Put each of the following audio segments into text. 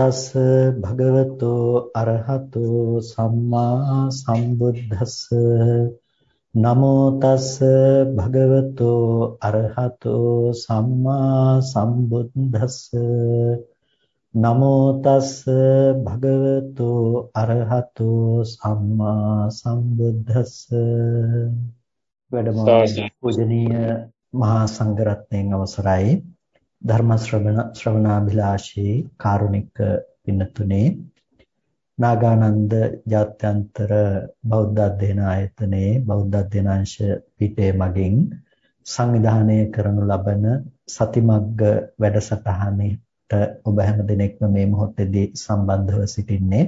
තස් භගවතෝ අරහතෝ සම්මා සම්බුද්දස්ස. නමෝ තස් භගවතෝ අරහතෝ සම්මා සම්බුද්දස්ස. නමෝ තස් භගවතෝ අරහතෝ සම්මා සම්බුද්දස්ස. වැඩම පූජනීය මහා සංඝරත්නයන් අවසරයි ධර්ම ශ්‍රවණ ශ්‍රවණාභිලාෂී කාරුණික පින්නතුනේ නාගානන්ද ජාත්‍යන්තර බෞද්ධ අධ්‍යයන ආයතනයේ බෞද්ධ අධ්‍යයනාංශ පිටේ මගින් සංවිධානය කරනු ලබන සතිමග්ග වැඩසටහනට ඔබ හැම දිනෙකම මේ මොහොතේදී සම්බන්ධව සිටින්නේ.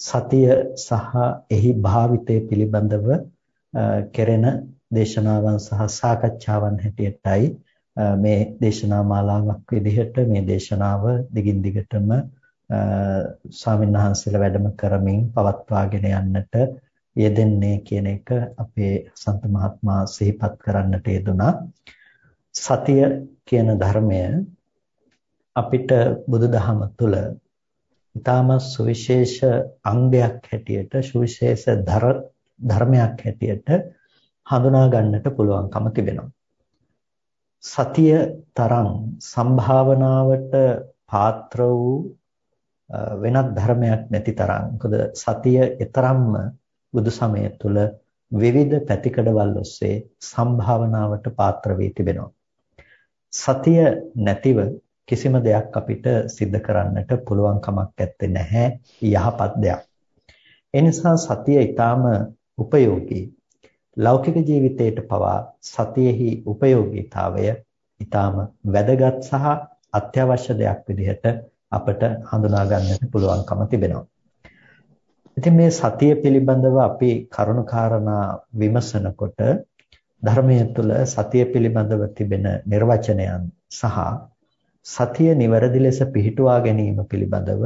සතිය සහ එහි භාවිතය පිළිබඳව කෙරෙන දේශනාවන් සහ සාකච්ඡාවන් හැටියටයි මේ දේශනා මාලාවක් විදිහට මේ දේශනාව දිගින් දිගටම ස්වාමීන් වහන්සේලා වැඩම කරමින් පවත්වාගෙන යන්නට යෙදෙන්නේ කියන එක අපේ සන්ත මහත්මයා සිහිපත් කරන්නට යෙදුනා. සතිය කියන ධර්මය අපිට බුදුදහම තුළ ඊටම සුවිශේෂ අංගයක් හැටියට සුවිශේෂ ධර්මයක් හැටියට හඳුනා ගන්නට පුළුවන්කම තිබෙනවා. සතිය තරම් සම්භාවනාවට පාත්‍ර වූ වෙනත් ධර්මයක් නැති තරම්. මොකද සතිය ඊතරම්ම බුදු සමය තුළ විවිධ පැතිකඩවල් ඔස්සේ සම්භාවනාවට පාත්‍ර වී තිබෙනවා. සතිය නැතිව කිසිම දෙයක් අපිට සිද්ධ කරන්නට පුළුවන් කමක් නැත්තේ නැහැ. යහපත් දෙයක්. ඒ නිසා සතිය ඊටාම උපයෝගී. ලෞකික ජීවිතයට පවා සතියෙහි ප්‍රයෝගීතාවය ඊටාම වැදගත් සහ අත්‍යවශ්‍ය දෙයක් විදිහට අපට හඳුනා ගන්නට පුළුවන්කම තිබෙනවා. ඉතින් මේ සතිය පිළිබඳව අපි කරුණාකාරණා විමසනකොට ධර්මයේ තුල සතිය පිළිබඳව තිබෙන නිර්වචනයන් සහ සතිය නිවැරදි ලෙස පිහිටුවා ගැනීම පිළිබඳව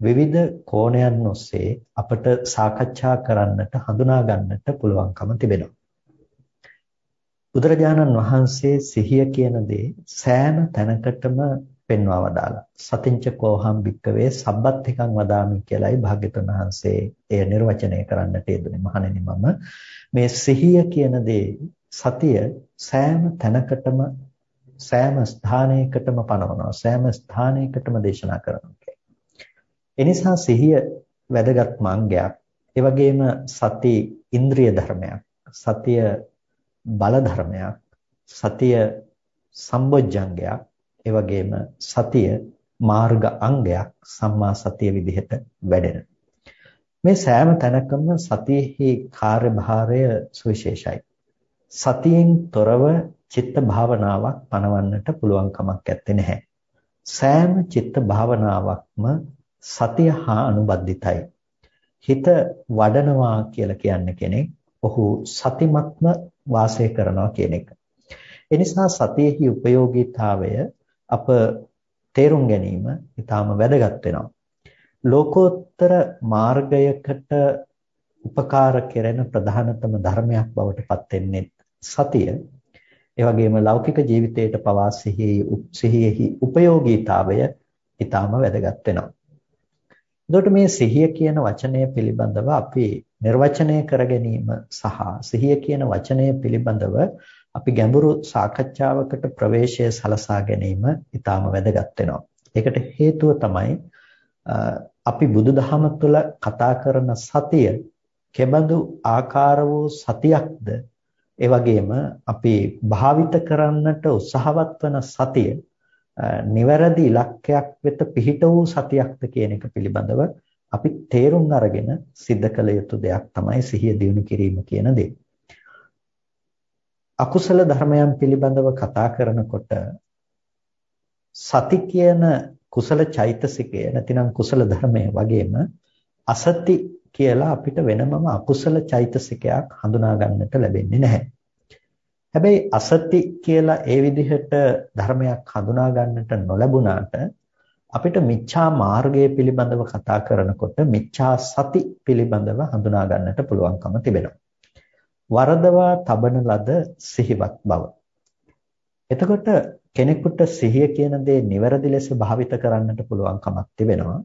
විවිධ කෝණයන් ඔස්සේ අපට සාකච්ඡා කරන්නට හඳුනා ගන්නට පුළුවන්කම තිබෙනවා. බුදුරජාණන් වහන්සේ සිහිය කියන දේ සෑම තැනකටම පෙන්වා වදාලා. සතිංච කෝහම් භික්කවේ සබ්බත්තිකං වදාමි කියලායි භාග්‍යතුන් වහන්සේ එය නිර්වචනය කරන්නට යෙදුනේ. මහණෙනි මම මේ සිහිය කියන දේ සතිය සෑම තැනකටම සෑම ස්ථානයකටම පනවනවා. සෑම ස්ථානයකටම දේශනා කරනවා. එනිසා සිහිය වැදගත් මාර්ගයක්. ඒ වගේම සති ඉන්ද්‍රිය ධර්මයක්. සතිය බල ධර්මයක්. සතිය සම්බොජ්ජංගයක්. ඒ වගේම සතිය මාර්ග අංගයක් සම්මා සතිය විදිහට වැඩෙන. මේ සෑම තැනකම සතියෙහි කාර්යභාරය සුවිශේෂයි. සතියෙන් තොරව චිත්ත භාවනාවක් පනවන්නට පුළුවන් කමක් නැත්තේ සෑම චිත්ත භාවනාවක්ම සතිය හා අනුබද්ධිතයි. හිත වඩනවා කියලා කියන්නේ කෙනෙක් ඔහු සතිමත්ම වාසය කරනවා කියන එක. එනිසා සතියෙහි ප්‍රයෝගීතාවය අප තේරුම් ගැනීම ඊටාම වැදගත් වෙනවා. ලෝකෝත්තර මාර්ගයකට උපකාර කෙරෙන ප්‍රධානතම ධර්මයක් බවට පත් වෙන්නේ සතිය. ඒ වගේම ලෞකික ජීවිතයට පවා සිහියෙහි උපයෝගීතාවය ඊටාම වැදගත් වෙනවා. එතකොට මේ සිහිය කියන වචනය පිළිබඳව අපි නිර්වචනය කර ගැනීම සහ සිහිය කියන වචනය පිළිබඳව අපි ගැඹුරු සාකච්ඡාවකට ප්‍රවේශය සලසා ගැනීම ඊටාම වැදගත් වෙනවා. ඒකට හේතුව තමයි අපි බුදුදහම තුළ කතා කරන සතිය කෙබඳු ආකාර වූ සතියක්ද ඒ වගේම අපි භාවිත කරන්නට උත්සාහවත් වන සතිය නිවැරදි ඉලක්කයක් වෙත පිහිට වූ සතියක්ද කියන එක පිළිබඳව අපි තේරුම් අරගෙන සිද්ධ කළ යුතු දෙයක් තමයි සිහිය දියුණු කිරීම කියන දේ. අකුසල ධර්මයන් පිළිබඳව කතා කරනකොට සති කියන කුසල චෛතසිකය නැතිනම් කුසල ධර්මය වගේම අසති කියලා අපිට වෙනමම අකුසල චෛතසිකයක් හඳුනා ගන්නට ලැබෙන්නේ නැහැ. හැබැයි අසති කියලා ඒ විදිහට ධර්මයක් හඳුනා ගන්නට නොලැබුණාට අපිට මිච්ඡා මාර්ගය පිළිබඳව කතා කරනකොට මිච්ඡා සති පිළිබඳව හඳුනා ගන්නට පුළුවන්කම තිබෙනවා. වරදවා තබන ලද සිහිවත් බව. එතකොට කෙනෙකුට සිහිය කියන දේ නිවැරදි ලෙස භාවිත කරන්නට පුළුවන්කමක් තිබෙනවා.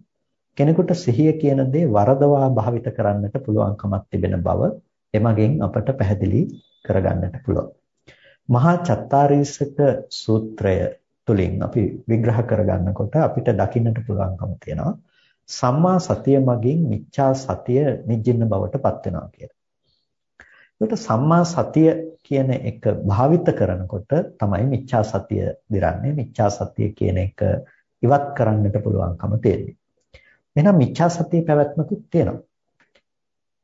කෙනෙකුට සිහිය කියන දේ වරදවා භාවිත කරන්නට පුළුවන්කමක් තිබෙන බව එමගින් අපට පැහැදිලි කරගන්නට පුළුවන්. මහා චත්තාරීසක සූත්‍රය තුලින් අපි විග්‍රහ කරගන්නකොට අපිට දකින්නට පුළුවන්කම තියෙනවා සම්මා සතිය මගින් මිච්ඡා සතිය නිජින්න බවට පත් වෙනවා කියලා. ඒකට සම්මා සතිය කියන එක භාවිත කරනකොට තමයි මිච්ඡා සතිය දිරන්නේ. මිච්ඡා සතිය කියන එක ඉවත් කරන්නට පුළුවන්කම තියෙන්නේ. එහෙනම් මිච්ඡා සතිය පැවැත්මකුත් තියෙනවා.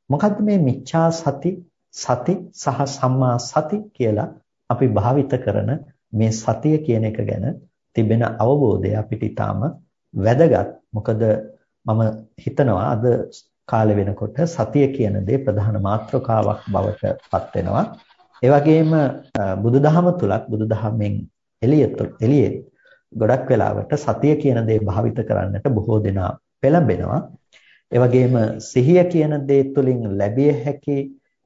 මොකද්ද මේ මිච්ඡා සති සති සහ සම්මා සති කියලා අපි භාවිත කරන මේ සතිය කියන එක ගැන තිබෙන අවබෝධය අපිට ඊටාම වැදගත්. මොකද මම හිතනවා අද කාලේ වෙනකොට සතිය කියන දේ ප්‍රධාන මාතෘකාවක් බවට පත් වෙනවා. ඒ වගේම බුදුදහම තුලත් බුදුදහමෙන් එළියට එළියේ ගොඩක් වෙලාවට සතිය කියන දේ භාවිත කරන්නට බොහෝ දෙනා පෙළඹෙනවා. ඒ වගේම සිහිය කියන දේ තුලින් ලැබිය හැකි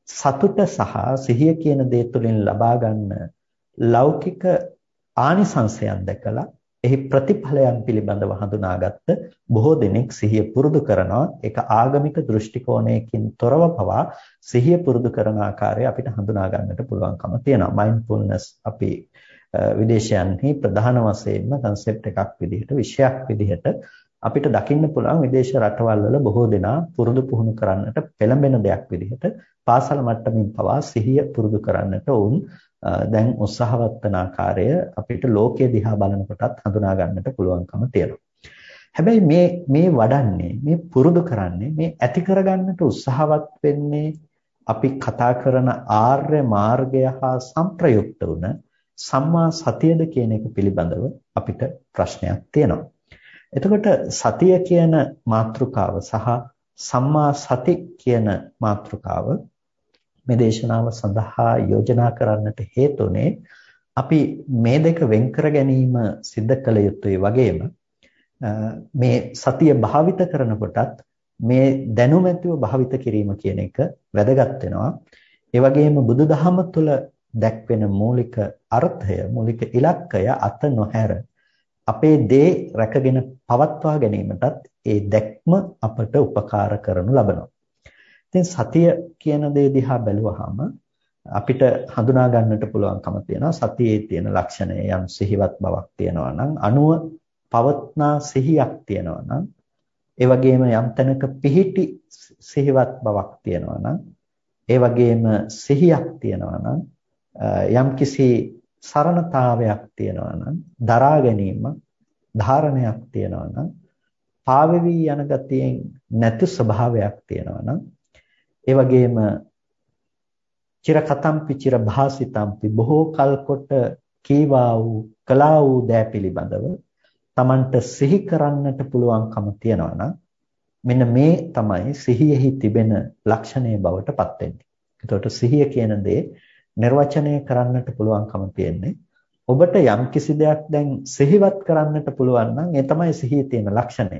සතුට සහ සිහිය කියන දේ තුලින් ලබා ගන්න ලෞකික ආනිසංශයන් දැකලා එහි ප්‍රතිඵලයන් පිළිබඳව හඳුනාගත්ත බොහෝ දෙනෙක් සිහිය පුරුදු කරනවා. ඒක ආගමික දෘෂ්ටි කෝණයකින් තොරව පවා සිහිය පුරුදු කරන ආකාරය අපිට හඳුනා ගන්නට පුළුවන්කම තියෙනවා. මයින්ඩ්ෆුල්නස් අපි විදේශයන්හි ප්‍රධාන වශයෙන්ම concept එකක් විදිහට විෂයක් විදිහට අපිට දකින්න පුළුවන් විදේශ රටවල් වල බොහෝ දෙනා පුරුදු පුහුණු කරන්නට පෙළඹෙන දෙයක් විදිහට පාසල් මට්ටමින් පවා සිහිය පුරුදු කරන්නට වුන් දැන් උත්සාහවත් වන ආකාරය අපිට ලෝකයේ දිහා බලනකොටත් හඳුනා ගන්නට පුළුවන්කම තියෙනවා. හැබැයි මේ මේ වඩන්නේ මේ පුරුදු කරන්නේ මේ ඇති කරගන්නට උත්සාහවත් වෙන්නේ අපි කතා කරන ආර්ය මාර්ගය හා සංප්‍රයුක්ත වුණ සම්මා සතියද කියන එක පිළිබඳව අපිට ප්‍රශ්නයක් තියෙනවා. එතකොට සතිය කියන මාතෘකාව සහ සම්මා සති කියන මාතෘකාව මේ දේශනාව සඳහා යෝජනා කරන්නට හේතුනේ අපි මේ දෙක වෙන් කර ගැනීම සිද්ධ කළ යුතුයි වගේම මේ සතිය භාවිත කරනකොටත් මේ දැනුම ඇතිව භාවිත කිරීම කියන එක වැදගත් වෙනවා. ඒ වගේම බුදුදහම තුළ දැක්වෙන මූලික අර්ථය මූලික ඉලක්කය අත නොහැර අපේ දේ රැකගෙන පවත්වා ගැනීමටත් ඒ දැක්ම අපට උපකාර කරනු ලබනවා. ඉතින් සතිය කියන දේ දිහා බැලුවහම අපිට හඳුනා ගන්නට පුළුවන්කම තියෙනවා සතියේ තියෙන ලක්ෂණය යම් සිහිවත් බවක් තියෙනවා නම් අනුව පවත්නා සිහියක් තියෙනවා නම් ඒ වගේම යම් තැනක පිහිටි සිහිවත් බවක් තියෙනවා නම් ඒ වගේම සිහියක් තියෙනවා නම් යම් කිසි සරණතාවයක් තියෙනවා නම් දරා ගැනීම ධාරණයක් තියෙනවා නම් පාවෙවි යන ගතියෙන් නැති ස්වභාවයක් තියෙනවා නම් ඒ වගේම චිර කතම්පි චිර භාසිතම්පි බොහෝ කල් කොට කීවා වූ කලා වූ දෑ පිළිබඳව Tamanට සිහි කරන්නට පුළුවන්කම තියනවා නම් මෙන්න මේ තමයි සිහියෙහි තිබෙන ලක්ෂණය බවට පත් වෙන්නේ. එතකොට සිහිය කියන දේ නිර්වචනය කරන්නට පුළුවන්කම තියෙන්නේ ඔබට යම් කිසි දෙයක් දැන් සිහිවත් කරන්නට පුළුවන් නම් ඒ තමයි සිහියේ තියෙන ලක්ෂණය.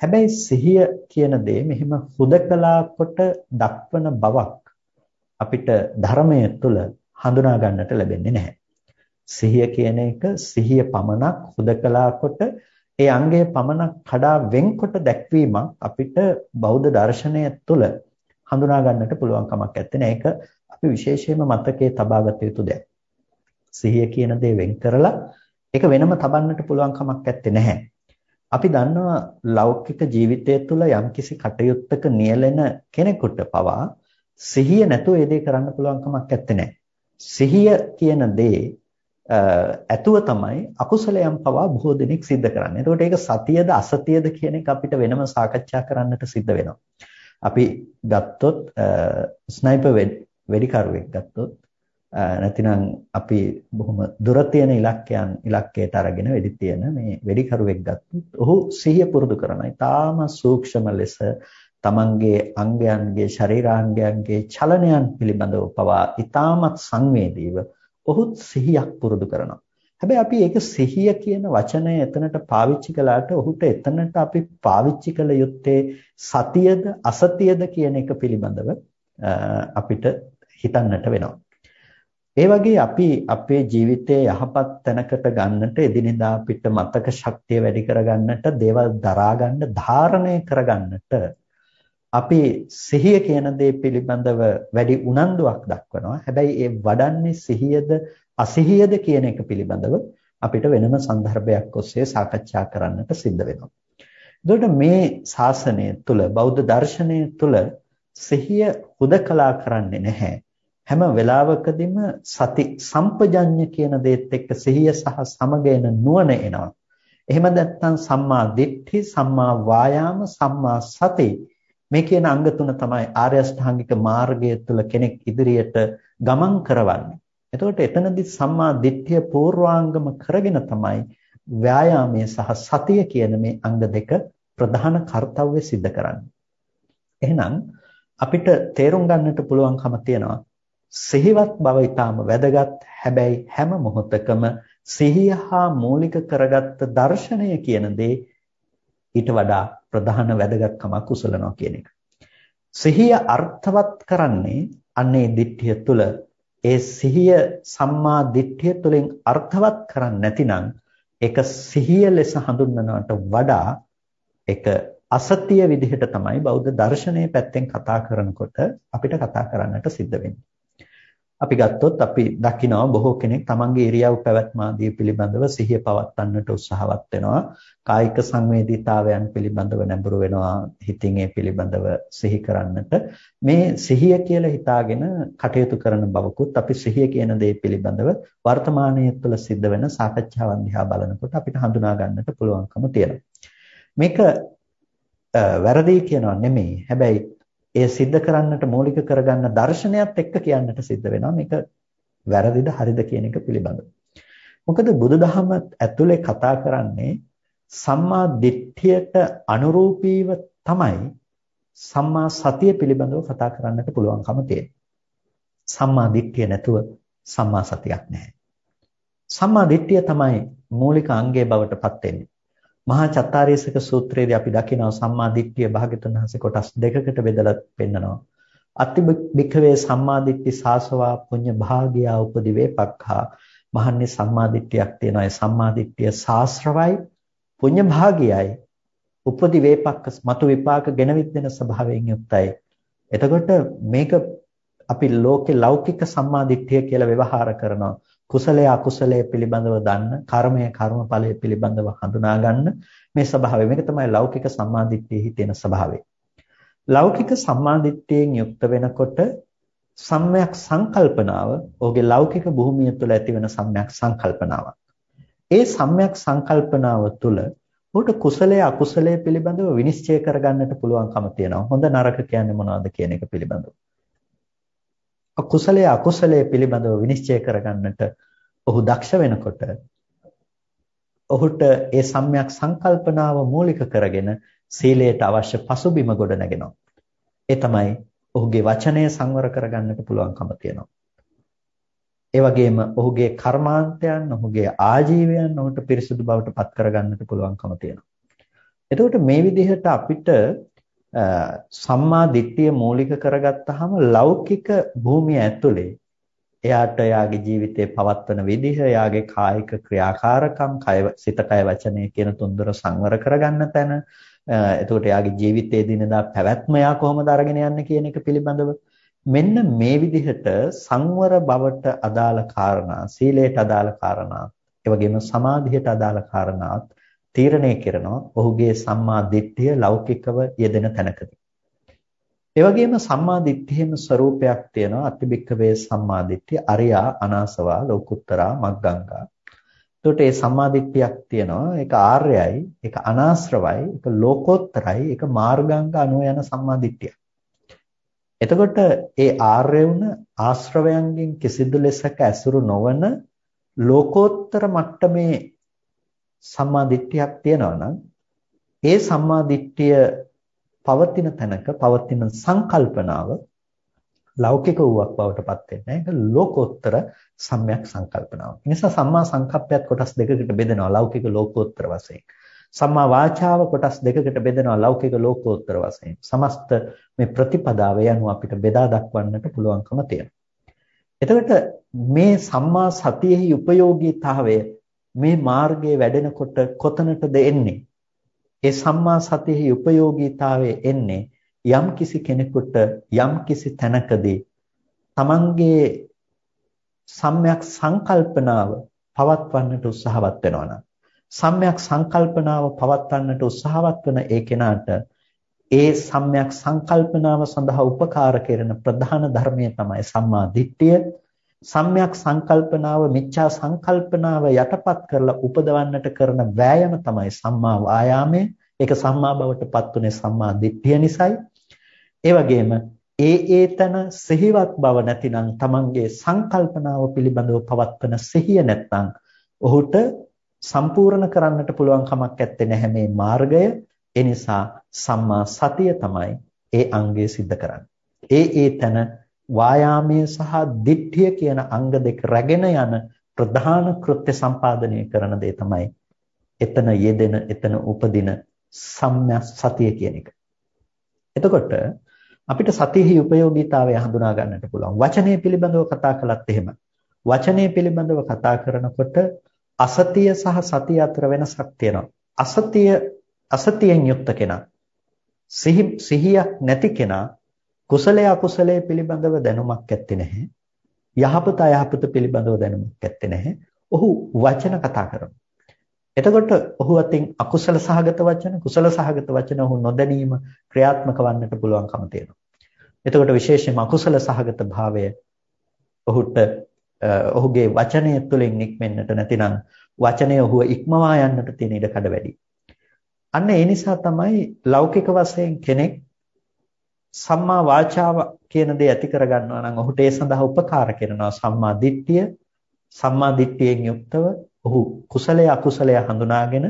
හැබැයි සිහිය කියන දේ මෙහෙම හුදකලා කොට දක්වන බවක් අපිට ධර්මයේ තුල හඳුනා ගන්නට ලැබෙන්නේ නැහැ. සිහිය කියන එක සිහිය පමණක් හුදකලා කොට ඒ අංගය පමණක් කඩා වෙන්කොට දැක්වීමක් අපිට බෞද්ධ දර්ශනය තුළ හඳුනා ගන්නට පුළුවන් කමක් නැත්තේ. ඒක අපි විශේෂයෙන්ම මතකයේ තබාගත යුතු දෙයක්. සිහිය කියන දේ වෙන් කරලා ඒක වෙනම තබන්නට පුළුවන් කමක් නැත්තේ නැහැ. අපි දන්නවා ලෞකික ජීවිතය තුළ යම්කිසි කටයුත්තක නියැලෙන කෙනෙකුට පවා සිහිය නැතුව ඒ දේ කරන්න පුළුවන් කමක් නැත්තේ සිහිය කියන දේ ඇතුව තමයි අකුසලයන් පවා බොහෝ දෙනෙක් සිද්ධ කරන්නේ. එතකොට ඒක සතියද අසතියද කියන එක අපිට වෙනම සාකච්ඡා කරන්නට සිද්ධ වෙනවා. අපි ගත්තොත් ස්නයිපර් වෙඩිකරුවෙක් ගත්තොත් නැතිනම් අපි බොහොම දුර තියෙන ඉලක්කයන් ඉලක්කයට අරගෙන වෙඩි තියෙන මේ වෙඩිකරුවෙක් ගත්තොත් ඔහු සිහිය පුරුදු කරනවා. ඊටාම සූක්ෂම ලෙස තමන්ගේ අංගයන්ගේ ශරීරාංගයන්ගේ චලනයන් පිළිබඳව පවා ඊටාමත් සංවේදීව ඔහු සිහියක් පුරුදු කරනවා. හැබැයි අපි ඒක සිහිය කියන වචනය එතනට පාවිච්චි කළාට ඔහුට එතනට අපි පාවිච්චි කළ යුත්තේ සතියද අසතියද කියන එක පිළිබඳව අපිට හිතන්නට වෙනවා. ඒ වගේ අපි අපේ ජීවිතයේ යහපත් තැනකට ගන්නට එදිනෙදා අපිට මතක ශක්තිය වැඩි කරගන්නට දේවල් දරා ගන්න ධාරණය කරගන්නට අපි සිහිය කියන දේ පිළිබඳව වැඩි උනන්දුවක් දක්වනවා. හැබැයි ඒ වඩන්නේ සිහියද අසිහියද කියන එක පිළිබඳව අපිට වෙනම સંદર્ભයක් ඔස්සේ සාකච්ඡා කරන්නට සිද්ධ වෙනවා. එතකොට මේ ශාසනය තුල බෞද්ධ දර්ශනය තුල සිහිය හුදකලා කරන්නේ නැහැ. හැම වෙලාවකදීම සති සම්පජඤ්ඤ කියන දේත් එක්ක සිහිය සහ සමගයන නුවණ එනවා. එහෙම නැත්නම් සම්මා දිට්ඨි, සම්මා වායාම, සම්මා සති මේ කියන අංග තුන තමයි ආර්ය අෂ්ටාංගික මාර්ගය තුළ කෙනෙක් ඉදිරියට ගමන් කරවන්නේ. එතකොට එතනදී සම්මා දිට්ඨිය පූර්වාංගම කරගෙන තමයි ව්‍යායාමයේ සහ සතිය කියන මේ අංග දෙක ප්‍රධාන කාර්යය સિદ્ધ කරන්නේ. එහෙනම් අපිට තේරුම් ගන්නට පුළුවන්කම තියෙනවා සිහිවත් බව ඊටාම වැදගත් හැබැයි හැම මොහොතකම සිහිය හා මූලික කරගත්ත දර්ශනය කියන දේ ඊට වඩා ප්‍රධාන වැදගත්කමක් උසලනවා කියන එක. සිහිය අර්ථවත් කරන්නේ අන්නේ දිට්ඨිය තුල ඒ සිහිය සම්මා දිට්ඨිය තුලින් අර්ථවත් කරන්නේ නැතිනම් ඒක සිහිය ලෙස හඳුන්වනවට වඩා ඒක අසතිය විදිහට තමයි බෞද්ධ දර්ශනයේ පැත්තෙන් කතා කරනකොට අපිට කතා කරන්නට සිද්ධ වෙන්නේ. අපි ගත්තොත් අපි දකිනවා බොහෝ කෙනෙක් තමන්ගේ ඉරියව් පැවැත්ම ආදී පිළිබඳව සිහිය පවත්වන්නට උත්සාහවත් වෙනවා. කායික සංවේදීතාවයන් පිළිබඳව නැඹුරු වෙනවා. හිතින් ඒ පිළිබඳව සිහි කරන්නට. මේ සිහිය කියලා හිතාගෙන කටයුතු කරන බවකුත් අපි සිහිය කියන දේ පිළිබඳව වර්තමානයේ තුළ සිද්ධ වෙන සාකච්ඡාවන් දිහා බලනකොට අපිට හඳුනා ගන්නට පුළුවන්කම තියෙනවා. මේක වැරදි කියනවා නෙමෙයි. හැබැයි ඒ सिद्ध කරන්නට මූලික කරගන්න දර්ශනයත් එක්ක කියන්නට සිද්ධ වෙනවා මේක වැරදිද හරිද කියන එක පිළිබඳව. මොකද බුදුදහම ඇතුලේ කතා කරන්නේ සම්මා දිට්ඨියට අනුරූපීව තමයි සම්මා සතිය පිළිබඳව කතා කරන්නට පුළුවන්කම තියෙන්නේ. සම්මා දිට්ඨිය නැතුව සම්මා සතියක් නැහැ. සම්මා දිට්ඨිය තමයි මූලික අංගය බවට පත් වෙන්නේ. මහා චත්තාරීසක සූත්‍රයේදී අපි දකිනවා සම්මා දිට්ඨිය භාග්‍යතුන් වහන්සේ කොටස් දෙකකට බෙදලා පෙන්නනවා. අති බික්ඛවේ සම්මා දිට්ඨි සාසවා පුඤ්ඤ භාගියා උපදි වේපක්ඛා මහන්නේ සම්මා දිට්ඨියක් තියෙනවා. ඒ සම්මා දිට්ඨිය සාස්ත්‍රවයි පුඤ්ඤ භාගියයි උපදි වේපක්ක මතු විපාක ගෙනවිත් දෙන ස්වභාවයෙන් යුක්තයි. එතකොට මේක අපි ලෝකේ ලෞකික සම්මා දිට්ඨිය කියලා ව්‍යවහාර කරනවා. කුසලයේ අකුසලයේ පිළිබඳව දන්න කර්මය කර්මඵලයේ පිළිබඳව හඳුනා ගන්න මේ ස්වභාවය. මේක තමයි ලෞකික සම්මාදිට්ඨියෙහි තියෙන ස්වභාවය. ලෞකික සම්මාදිට්ඨියෙන් යුක්ත වෙනකොට සම්‍යක් සංකල්පනාව ඔහුගේ ලෞකික භූමිය තුළ ඇතිවන සම්‍යක් සංකල්පනාවක්. ඒ සම්‍යක් සංකල්පනාව තුළ ඔහුට කුසලයේ අකුසලයේ පිළිබඳව විනිශ්චය කරගන්නට පුළුවන්කම තියෙනවා. හොඳ නරක කියන්නේ මොනවද කියන එක පිළිබඳව. කුසලයේ අකුසලයේ පිළිබඳව විනිශ්චය කරගන්නට ඔහු දක්ෂ වෙනකොට ඔහුට ඒ සම්‍යක් සංකල්පනාව මූලික කරගෙන සීලයට අවශ්‍ය පසුබිම ගොඩ නැගෙනවා. ඒ තමයි ඔහුගේ වචනය සංවර කරගන්නට පුළුවන්කම තියෙනවා. ඒ වගේම ඔහුගේ කර්මාන්තයන්, ඔහුගේ ආජීවයන් ඔහුට පිරිසුදු බවට පත් කරගන්නට පුළුවන්කම තියෙනවා. එතකොට මේ විදිහට අපිට සම්මා දිට්ඨිය මූලික කරගත්තාම ලෞකික භූමිය ඇතුලේ එයාට එයාගේ ජීවිතේ පවත්වන විදිහ, එයාගේ කායික ක්‍රියාකාරකම්, කය සිත කය වචනය කියන තුන්දර සංවර කරගන්න තැන, එතකොට එයාගේ ජීවිතයේ දිනදා පැවැත්ම එයා කොහොමද අරගෙන යන්නේ කියන එක පිළිබඳව මෙන්න මේ විදිහට සංවර බවට අදාළ කාරණා, සීලයට අදාළ කාරණා, ඒ වගේම සමාධියට අදාළ කාරණාත් තීරණය කරනවා ඔහුගේ සම්මා දිට්ඨිය ලෞකිකව යෙදෙන තැනකදී. ඒ වගේම සම්මා දිට්ඨියේම ස්වરૂපයක් තියෙනවා අතිබික්කවේ සම්මා දිට්ඨිය අරියා අනාසවා ලෝකුත්තරා මග්ගංගා. එතකොට මේ සම්මා දිට්ඨියක් තියෙනවා ඒක ආර්යයි ඒක අනාශ්‍රවයි ඒක ලෝකෝත්තරයි ඒක මාර්ගාංග අනුව යන සම්මා දිට්ඨිය. එතකොට ඒ ආර්ය වුණ ආශ්‍රවයන්ගෙන් කිසිදු ලෙසක ඇසුරු නොවන ලෝකෝත්තර මට්ටමේ සම්මා දිට්ඨියක් තියෙනවා නම් ඒ සම්මා දිට්ඨිය පවතින තැනක පවතින සංකල්පනාව ලෞකික වූවක් බවට පත් වෙන්නේ ඒක ලෝකෝත්තර සම්‍යක් සංකල්පනාව. ඒ නිසා සම්මා සංකප්පයත් කොටස් දෙකකට බෙදෙනවා ලෞකික ලෝකෝත්තර වශයෙන්. සම්මා වාචාව කොටස් දෙකකට බෙදෙනවා ලෞකික ලෝකෝත්තර වශයෙන්. සමස්ත මේ ප්‍රතිපදාව යනු අපිට බෙදා දක්වන්නට පුළුවන්කම තියෙනවා. එතකොට මේ සම්මා සතියෙහි උපයෝගීතාවය මේ මාර්ගයේ වැඩෙනකොට කොතනටද එන්නේ? ඒ සම්මා සතියෙහි උපයෝගීතාවය එන්නේ යම් කිසි කෙනෙකුට යම් කිසි තැනකදී තමන්ගේ සම්‍යක් සංකල්පනාව පවත්වන්නට උත්සාහවත් වෙනවා නම් සම්‍යක් සංකල්පනාව පවත්වන්නට උත්සාහවත් වන ඒ කෙනාට ඒ සම්‍යක් සංකල්පනාව සඳහා උපකාර කෙරෙන ප්‍රධාන ධර්මය තමයි සම්මා දිට්ඨිය. සම්‍යක් සංකල්පනාව මිච්ඡා සංකල්පනාව යටපත් කරලා උපදවන්නට කරන වෑයම තමයි සම්මා වායාමය. ඒක සම්මා බවට පත්ුනේ සම්මා දිට්ඨිය නිසායි. ඒ වගේම ඒ ඒතන සිහිවත් බව නැතිනම් තමන්ගේ සංකල්පනාව පිළිබඳව පවත්වන සිහිය නැත්නම් ඔහුට සම්පූර්ණ කරන්නට පුළුවන් කමක් නැත්තේ නැහැ මේ මාර්ගය. ඒ නිසා සම්මා සතිය තමයි ඒ අංගය સિદ્ધ කරන්නේ. ඒ ඒ තන වායාමයේ සහ දිට්ඨිය කියන අංග දෙක රැගෙන යන ප්‍රධාන කෘත්‍ය සම්පාදනය කරන දේ තමයි එතන යෙදෙන එතන උපදින සම්‍යක් සතිය කියන එක. එතකොට අපිට සතියෙහි ප්‍රයෝගීතාවය හඳුනා ගන්නට පුළුවන්. වචනය පිළිබඳව කතා කළත් එහෙම. වචනය පිළිබඳව කතා කරනකොට අසතිය සහ සතිය අතර වෙනසක් තියෙනවා. අසතිය අසතියෙන් යුක්ත කෙනා සිහියක් නැති කෙනා කුසලයේ අකුසලයේ පිළිබඳව දැනුමක් ඇත්තේ නැහැ. යහපත අයහපත පිළිබඳව දැනුමක් ඇත්තේ නැහැ. ඔහු වචන කතා කරනවා. එතකොට ඔහු අතින් අකුසල සහගත වචන කුසල සහගත වචන ඔහු නොදැනීම ක්‍රියාත්මක වන්නට පුළුවන්කම තියෙනවා. එතකොට විශේෂයෙන්ම අකුසල සහගත භාවය ඔහුට ඔහුගේ වචනය තුළින් නික්මෙන්නට නැතිනම් වචනය ඔහුව ඉක්මවා යන්නට තියෙන ඉඩ කඩ වැඩි. අන්න ඒ නිසා තමයි ලෞකික වශයෙන් කෙනෙක් සම්මා වාචාව කියන දේ ඇති කරගන්නවා නම් ඔහුට ඒ සඳහා උපකාර කරනවා. සම්මා දිට්ඨිය සම්මා දිට්ඨියෙන් යුක්තව ඔහු කුසලය අකුසලය හඳුනාගෙන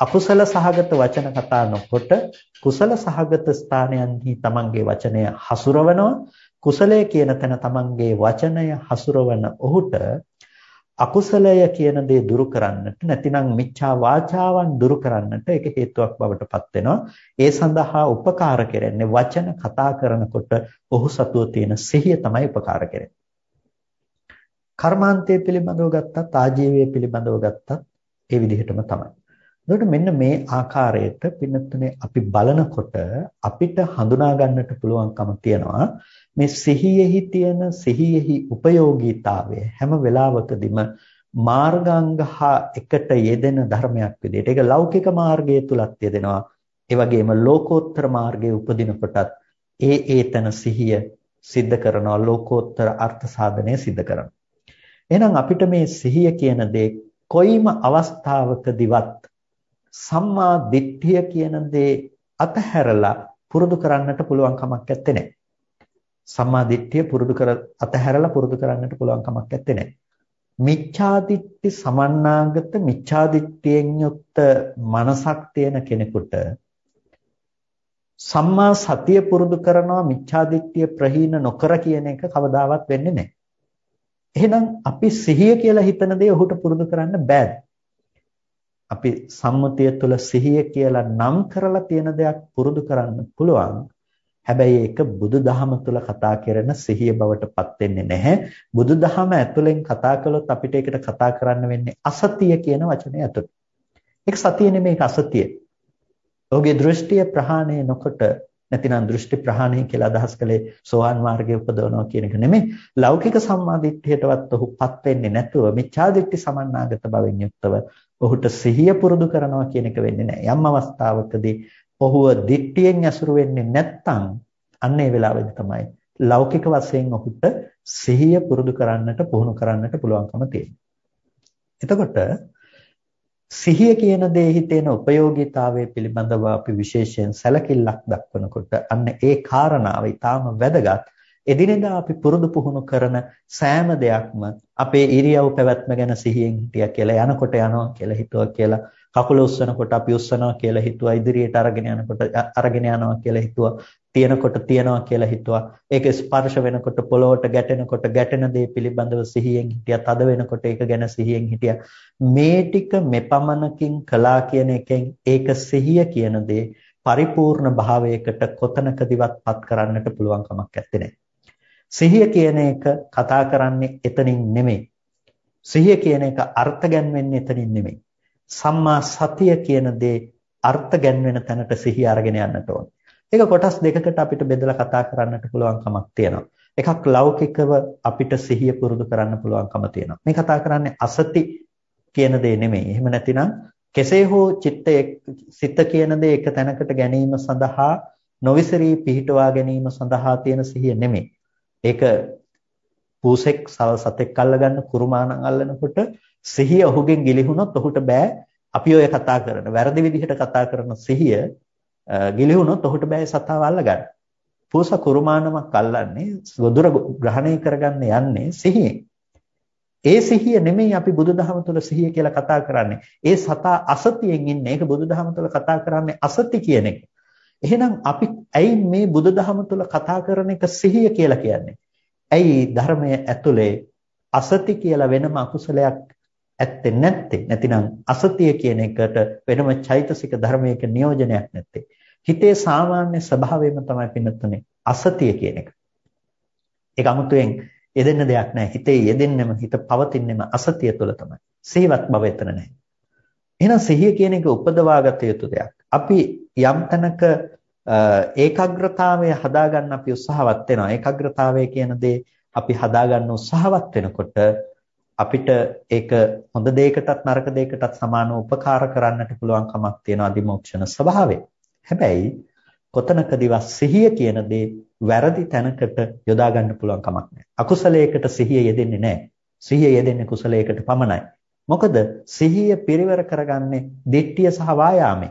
අකුසල සහගත වචන කතා නොකොට කුසල සහගත ස්ථානයන්හි තමන්ගේ වචනය හසුරවනවා. කුසලය කියන තැන තමන්ගේ වචනය හසුරවන ඔහුට අකුසලය කියන දේ දුරු කරන්නට නැතිනම් මිච්ඡා වාචාවන් දුරු කරන්නට ඒක හේතුවක් බවට පත් වෙනවා ඒ සඳහා උපකාර කරන්නේ වචන කතා කරනකොට ඔහු සතුව තියෙන සිහිය තමයි උපකාර කරන්නේ කර්මාන්තය පිළිබඳව ගත්තත් ආජීවය පිළිබඳව ගත්තත් ඒ විදිහටම තමයි. එතකොට මෙන්න මේ ආකාරයට පින්නතුනේ අපි බලනකොට අපිට හඳුනා ගන්නට පුළුවන්කම තියනවා මේ සිහියෙහි තියෙන සිහියෙහි ප්‍රයෝගීතාවය හැම වෙලාවකදීම මාර්ගාංග හා එකට යෙදෙන ධර්මයක් විදිහට. ඒක ලෞකික මාර්ගය තුලත් යෙදෙනවා. ඒ වගේම ලෝකෝත්තර මාර්ගයේ උපදින කොටත් ඒ ඒතන සිහිය සිද්ධ කරනවා. ලෝකෝත්තර අර්ථ සාධනය සිද්ධ කරනවා. එහෙනම් අපිට මේ සිහිය කියන දේ කොයිම අවස්ථාවකදීවත් සම්මා දිට්ඨිය කියන දේ අතහැරලා පුරුදු කරන්නට පුළුවන් කමක් නැත්තේ නෑ. සම්මා දිට්ඨිය පුරුදු කර අතහැරලා පුරුදු කරන්නට පුළුවන් කමක් නැත්තේ නෑ. මිච්ඡා දිට්ඨි සමන්නාගත මිච්ඡා දිට්ඨියෙන් යුක්ත මනසක් තියෙන කෙනෙකුට සම්මා සතිය පුරුදු කරනවා මිච්ඡා දිට්ඨිය ප්‍රහීන නොකර කියන එක කවදාවත් වෙන්නේ නැහැ. එහෙනම් අපි සිහිය කියලා හිතන දේ ඔහුට පුරුදු කරන්න බෑ. අපි සම්මුතිය තුළ සිහිය කියලා නම් කරලා තියෙන දෙයක් පුරුදු කරන්න පුළුවන්. හැබැයි ඒක බුදුදහම තුළ කතා කරන සිහිය බවට පත් වෙන්නේ නැහැ. බුදුදහම ඇතුලෙන් කතා කළොත් අපිට ඒකට කතා කරන්න වෙන්නේ අසතිය කියන වචනේ ඇතුළේ. ඒක සතිය නෙමෙයි ඒක අසතිය. ඔහුගේ දෘෂ්ටිය ප්‍රහාණය නොකොට නැතිනම් දෘෂ්ටි ප්‍රහාණය කියලා අදහස් කළේ සෝවාන් මාර්ගයේ උපදවනවා කියන එක නෙමෙයි. ලෞකික සම්මාදිට්ඨියටවත් ඔහුපත් වෙන්නේ නැතුව මිච්ඡාදිට්ඨි සමන්නාගත බවෙන් යුක්තව ඔහුට සිහිය පුරුදු කරනවා කියන එක වෙන්නේ නැහැ. යම් අවස්ථාවකදී ඔහුව දිට්ඨියෙන් ඇසුරු වෙන්නේ නැත්නම් අන්න ඒ වෙලාවෙදි තමයි ලෞකික වශයෙන් ඔහුට සිහිය පුරුදු කරන්නට පුහුණු කරන්නට පුළුවන්කම තියෙන්නේ. එතකොට සිහිය කියන දේ හිතේන ප්‍රයෝගීතාවය පිළිබඳව අපි විශේෂයෙන් සැලකිල්ලක් දක්වනකොට අන්න ඒ කාරණාව ඊටාම වැදගත්. එදිනෙදා අපි පුරුදු පුහුණු කරන සෑම දෙයක්ම අපේ ඉරියව් පැවැත්ම ගැන සිහියෙන් හිටියා කියලා යනකොට යනවා කියලා හිතුවා කියලා කකුල උස්සනකොට අපි උස්සනවා කියලා හිතුවා ඉදිරියට අරගෙන යනකොට අරගෙන යනවා කියලා හිතුවා තියනකොට තියනවා කියලා හිතුවා. ඒක ස්පර්ශ වෙනකොට පොළොවට ගැටෙනකොට ගැටෙන දේ පිළිබඳව සිහියෙන් හිටියා. තද වෙනකොට ඒක ගැන සිහියෙන් හිටියා. මේ ටික මෙපමණකින් කළා කියන එකෙන් ඒක සිහිය කියන දේ පරිපූර්ණ භාවයකට කොතනකදීවත් පත් කරන්නට පුළුවන් කමක් නැත්තේ. සිහිය කියන එක කතා කරන්නේ එතනින් නෙමෙයි. සිහිය කියන එක අර්ථ ගැන්වෙන්නේ එතනින් නෙමෙයි. සම්මා සතිය කියන දේ අර්ථ ගැන්වෙන තැනට සිහිය අරගෙන යන්නට ඕනේ. ඒක කොටස් දෙකකට අපිට බෙදලා කතා කරන්නට පුළුවන් කමක් තියෙනවා. එකක් ලෞකිකව අපිට සිහිය පුරුදු කරන්න පුළුවන්කම තියෙනවා. මේ කතා කරන්නේ අසති කියන දේ නෙමෙයි. එහෙම නැතිනම් කෙසේ හෝ චිත්ත සිත කියන දේ එක තැනකට ගැනීම සඳහා නොවිසරී පිහිටවා ගැනීම සඳහා තියෙන සිහිය නෙමෙයි. ඒක පූසෙක් සව සතෙක් අල්ලගන්න කුරුමානම් අල්ලනකොට සිහිය ඔහුගෙන් ගිලිහුනොත් ඔහුට බෑ අපි ඔය කතා කරන වැරදි විදිහට කතා කරන සිහිය ගිලිහුනොත් ඔහුට බෑ සතාව අල්ලගන්න. පූස කුරුමානමක් අල්ලන්නේ ගොදුර ග්‍රහණය කරගන්න යන්නේ සිහියෙන්. ඒ සිහිය නෙමෙයි අපි බුදුදහම තුළ සිහිය කියලා කතා කරන්නේ. ඒ සතා අසතියෙන් ඉන්නේ. ඒක බුදුදහම තුළ කතා කරන්නේ අසති කියන එක. එහෙනම් අපි ඇයි මේ බුදුදහම තුළ කතා කරන එක සිහිය කියලා කියන්නේ? ඇයි ධර්මයේ ඇතුලේ අසති කියලා වෙනම අකුසලයක් ඇත්තේ නැත්තේ? නැතිනම් අසතිය කියන එකට වෙනම චෛතසික ධර්මයක නියෝජනයක් නැත්තේ. හිතේ සාමාන්‍ය ස්වභාවයම තමයි පින්නතුනේ අසතිය කියන එක. ඒක 아무තෙන් යෙදෙන්න දෙයක් නැහැ. හිතේ යෙදෙන්නෙම හිත පවතින්නෙම අසතිය තුළ තමයි. සිහිවත් බව එතන නැහැ. එහෙනම් සිහිය කියන එක උපදවාගත යුතු දෙයක්. අපි යම් තැනක ඒකාග්‍රතාවය හදාගන්න අපි උත්සාහවත් වෙනවා. ඒකාග්‍රතාවය කියන දේ අපි හදාගන්න උත්සාහවත් වෙනකොට අපිට ඒක හොඳ දෙයකටත් නරක දෙයකටත් සමානව උපකාර කරන්නට පුළුවන් කමක් තියෙන අදිමෝක්ෂණ ස්වභාවය. හැබැයි කොතනකදීවත් සිහිය කියන දේ වැරදි තැනකට යොදා ගන්න පුළුවන් කමක් නැහැ. අකුසලයකට සිහිය යෙදෙන්නේ නැහැ. සිහිය යෙදෙන්නේ කුසලයකට පමණයි. මොකද සිහිය පිරිවර කරගන්නේ දිට්ඨිය සහ වායාමය.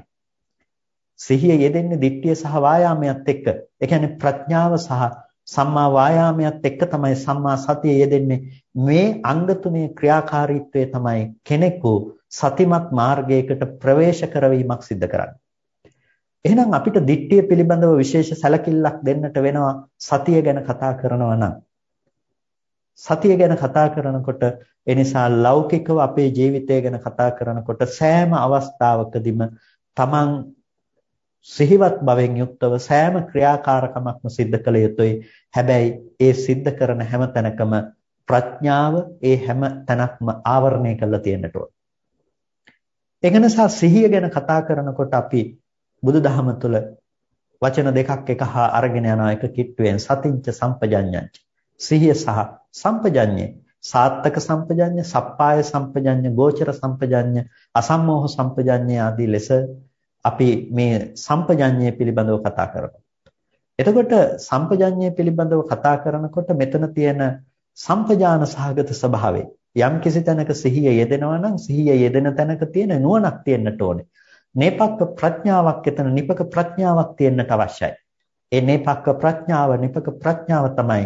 සිහිය යෙදෙන්නේ දිට්ඨිය සහ වායාමයත් එක්ක. ඒ කියන්නේ ප්‍රඥාව සහ සම්මා වායාමයත් එක්ක තමයි සම්මා සතිය යෙදෙන්නේ. මේ අංග තුනේ ක්‍රියාකාරීත්වය තමයි කෙනෙකු සතිමත් මාර්ගයකට ප්‍රවේශ කරවීමක් සිද්ධ කරන්නේ. එහෙනම් අපිට දිට්ඨිය පිළිබඳව විශේෂ සැලකිල්ලක් දෙන්නට වෙනවා සතිය ගැන කතා කරනවා නම්. සතිය ගැන කතා කරනකොට ඒ නිසා ලෞකිකව අපේ ජීවිතය ගැන කතා කරනකොට සෑම අවස්ථාවකදීම තමන් සිහිවත් බවෙන් යුක්තව සෑම ක්‍රියාකාරකමක්ම සිද්ධ කළ යුතුයි. හැබැයි ඒ සිද්ධ කරන හැම තැනකම ප්‍රඥාව ඒ හැම තැනක්ම ආවරණය කරලා තියෙන්නට ඕන. ඒක නිසා සිහිය ගැන කතා කරනකොට අපි බුදුදහම තුළ වචන දෙකක් එක හා අරගෙන යනවා එක කිට්ටුවෙන් සතිංච සම්පජඤ්ඤංච සිහිය සහ සම්පජඤ්ඤේ සාත්තක සම්පජඤ්ඤ සප්පාය සම්පජඤ්ඤ ගෝචර සම්පජඤ්ඤ අසම්මෝහ සම්පජඤ්ඤ ආදී ලෙස අපි මේ සම්පජඤ්ඤය පිළිබඳව කතා කරනවා. එතකොට සම්පජඤ්ඤය පිළිබඳව කතා කරනකොට මෙතන තියෙන සම්පජාන සහගත ස්වභාවය යම් කිසි තැනක සිහිය යෙදෙනවා නම් සිහිය යෙදෙන තැනක තියෙන නුවණක් තියෙන්නට ඕනේ. නේපක්ක ප්‍රඥාවක් එතන නිපක ප්‍රඥාවක් තියෙන්නට අවශ්‍යයි. ඒ නේපක්ක ප්‍රඥාව නිපක ප්‍රඥාව තමයි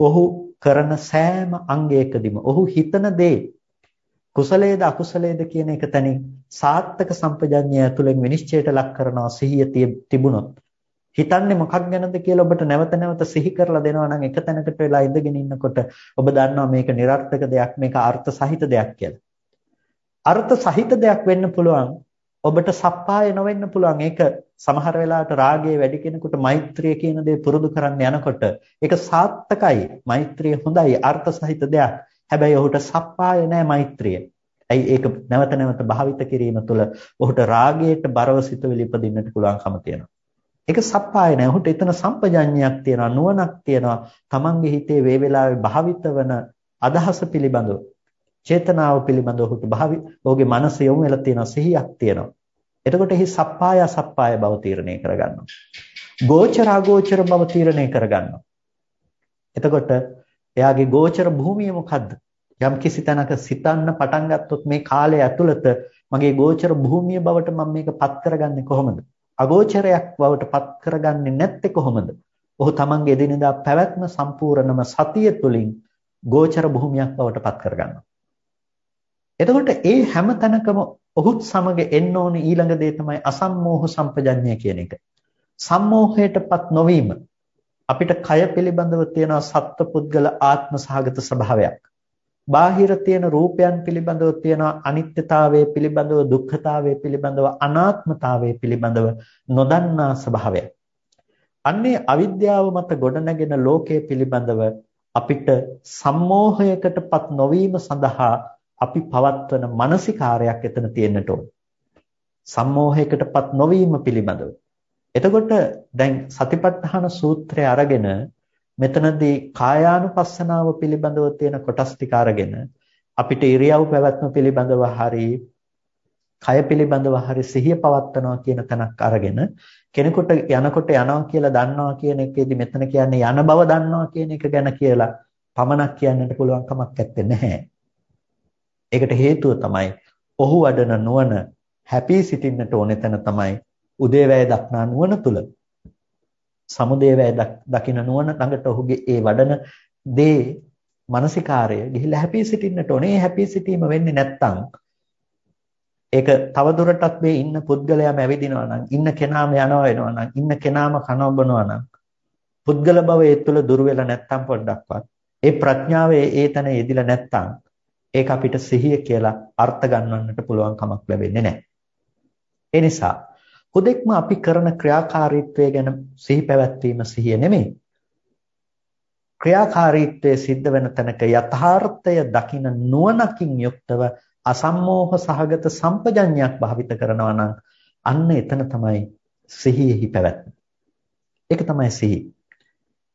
ඔහු කරන සෑම අංගයකදීම ඔහු හිතන දේ කුසලයේද අකුසලයේද කියන එක තනින් සාත්තක සම්පජඤ්ඤය ඇතුළෙන් විනිශ්චයට ලක් කරනවා සිහිය තිබුණොත් හිතන්නේ මොකක් ගැනද කියලා ඔබට නැවත නැවත සිහි කරලා දෙනවා නම් එක තැනකට වෙලා ඉඳගෙන ඉන්නකොට ඔබ දන්නවා මේක નિરර්ථක දෙයක් මේක අර්ථ සහිත දෙයක් කියලා. අර්ථ සහිත දෙයක් වෙන්න පුළුවන් ඔබට සප්පාය නොවෙන්න පුළුවන්. ඒක සමහර වෙලාවට රාගයේ වැඩි කෙනෙකුට මෛත්‍රිය කියන දේ පුරුදු කරන්න යනකොට ඒක සාත්තකයි. මෛත්‍රිය හොඳයි අර්ථ සහිත දෙයක්. හැබැයි ඔහුට සප්පාය නැහැ මෛත්‍රිය. ඇයි ඒක නැවත නැවත භාවිත කිරීම තුළ ඔහුට රාගයට බරව සිතුවිලි ඉපදින්නට පුළුවන්කම තියෙනවා. ඒක සප්පාය නැහැ. ඔහුට එතන සම්පජඤ්ඤයක් තියෙනවා, නුවණක් තියෙනවා. තමන්ගේ හිතේ වේ වෙලාවේ භාවිත වන අදහස පිළිබඳව, චේතනාව පිළිබඳව ඔහුට භාවි ඔහුගේ මනස යොමු වෙලා තියෙනවා, සිහියක් තියෙනවා. එතකොට එහි සප්පාය අසප්පාය බව තීරණය කරගන්නවා. ගෝචර අගෝචර බව තීරණය කරගන්නවා. එතකොට එයාගේ ගෝචර භූමිය මොකද්ද? යම් කිසි තැනක සිතන්න පටන් ගත්තොත් මේ කාලය ඇතුළත මගේ ගෝචර භූමිය බවට මම මේක පත් කරගන්නේ කොහොමද? අගෝචරයක් බවට පත් කරගන්නේ නැත්තේ කොහොමද? ඔහු තමන්ගේ එදිනෙදා පැවැත්ම සම්පූර්ණම සතිය තුළින් ගෝචර භූමියක් බවට පත් කරගන්නවා. එතකොට ඒ හැම තැනකම ඔහුත් සමග එන්න ඕන ඊළඟ දේ තමයි අසම්මෝහ සම්පජඤ්ඤය කියන එක. සම්මෝහයටපත් නොවීම අපිට කය පිළිබඳව තියෙන සත්පුද්ගල ආත්ම සහගත ස්වභාවයක්. බාහිර තියෙන රූපයන් පිළිබඳව තියෙන අනිත්‍යතාවය පිළිබඳව දුක්ඛතාවය පිළිබඳව අනාත්මතාවය පිළිබඳව නොදන්නා ස්වභාවයක්. අන්නේ අවිද්‍යාව මත ගොඩනැගෙන ලෝකයේ පිළිබඳව අපිට සම්මෝහයකටපත් නොවීම සඳහා අපි පවත්වන මානසිකාරයක් එතන තියෙන්නට ඕන. සම්මෝහයකටපත් නොවීම පිළිබඳව. එතකොට දැන් සතිපට්ඨාන සූත්‍රය අරගෙන මෙතනදී කායානුපස්සනාව පිළිබඳව තියෙන කොටස් ටික අරගෙන අපිට ඉරියව් පැවැත්ම පිළිබඳව හරි කය පිළිබඳව හරි සිහිය පවත්නවා කියන තැනක් අරගෙන කෙනෙකුට යනකොට යනවා කියලා දන්නවා කියන එකේදී මෙතන කියන්නේ යන බව දන්නවා කියන එක ගැන කියලා පමණක් කියන්නට පුළුවන් කමක් නැත්තේ නැහැ. ඒකට හේතුව තමයි ඔහු වඩන නුවණ හැපී සිටින්නට ඕනේ තැන තමයි උදේවැය දක්නා නුවණ තුල. සමුදේවැය දකින නුවණ ළඟට ඔහුගේ ඒ වඩන දේ මානසිකාරය ගිහිල්ලා හැපී සිටින්නට ඕනේ. හැපී සිටීම වෙන්නේ නැත්තම් ඒක තවදුරටත් මේ ඉන්න පුද්ගලයාම ඇවිදිනවා නම් ඉන්න කෙනාම යනවා වෙනවා නම් ඉන්න කෙනාම කනබනවා නම් පුද්ගල භව ඒ තුළ දුර වෙලා නැත්තම් පොඩ්ඩක්වත් ඒ ප්‍රඥාව ඒ තැන යෙදිලා නැත්තම් ඒක අපිට සිහිය කියලා අර්ථ ගන්නන්නට පුළුවන් කමක් ලැබෙන්නේ නැහැ. ඒ නිසා හුදෙක්ම අපි කරන ක්‍රියාකාරීත්වය ගැන සිහි පැවැත්වීම සිහිය නෙමෙයි. ක්‍රියාකාරීත්වයේ සිද්ධ වෙන තැනක යථාර්ථය දකින නුවණකින් යුක්තව අසම්මෝහ සහගත සම්පජඤ්ඤයක් භාවිත කරනවා නම් අන්න එතන තමයි සිහියෙහි පැවැත්ම. ඒක තමයි සිහි.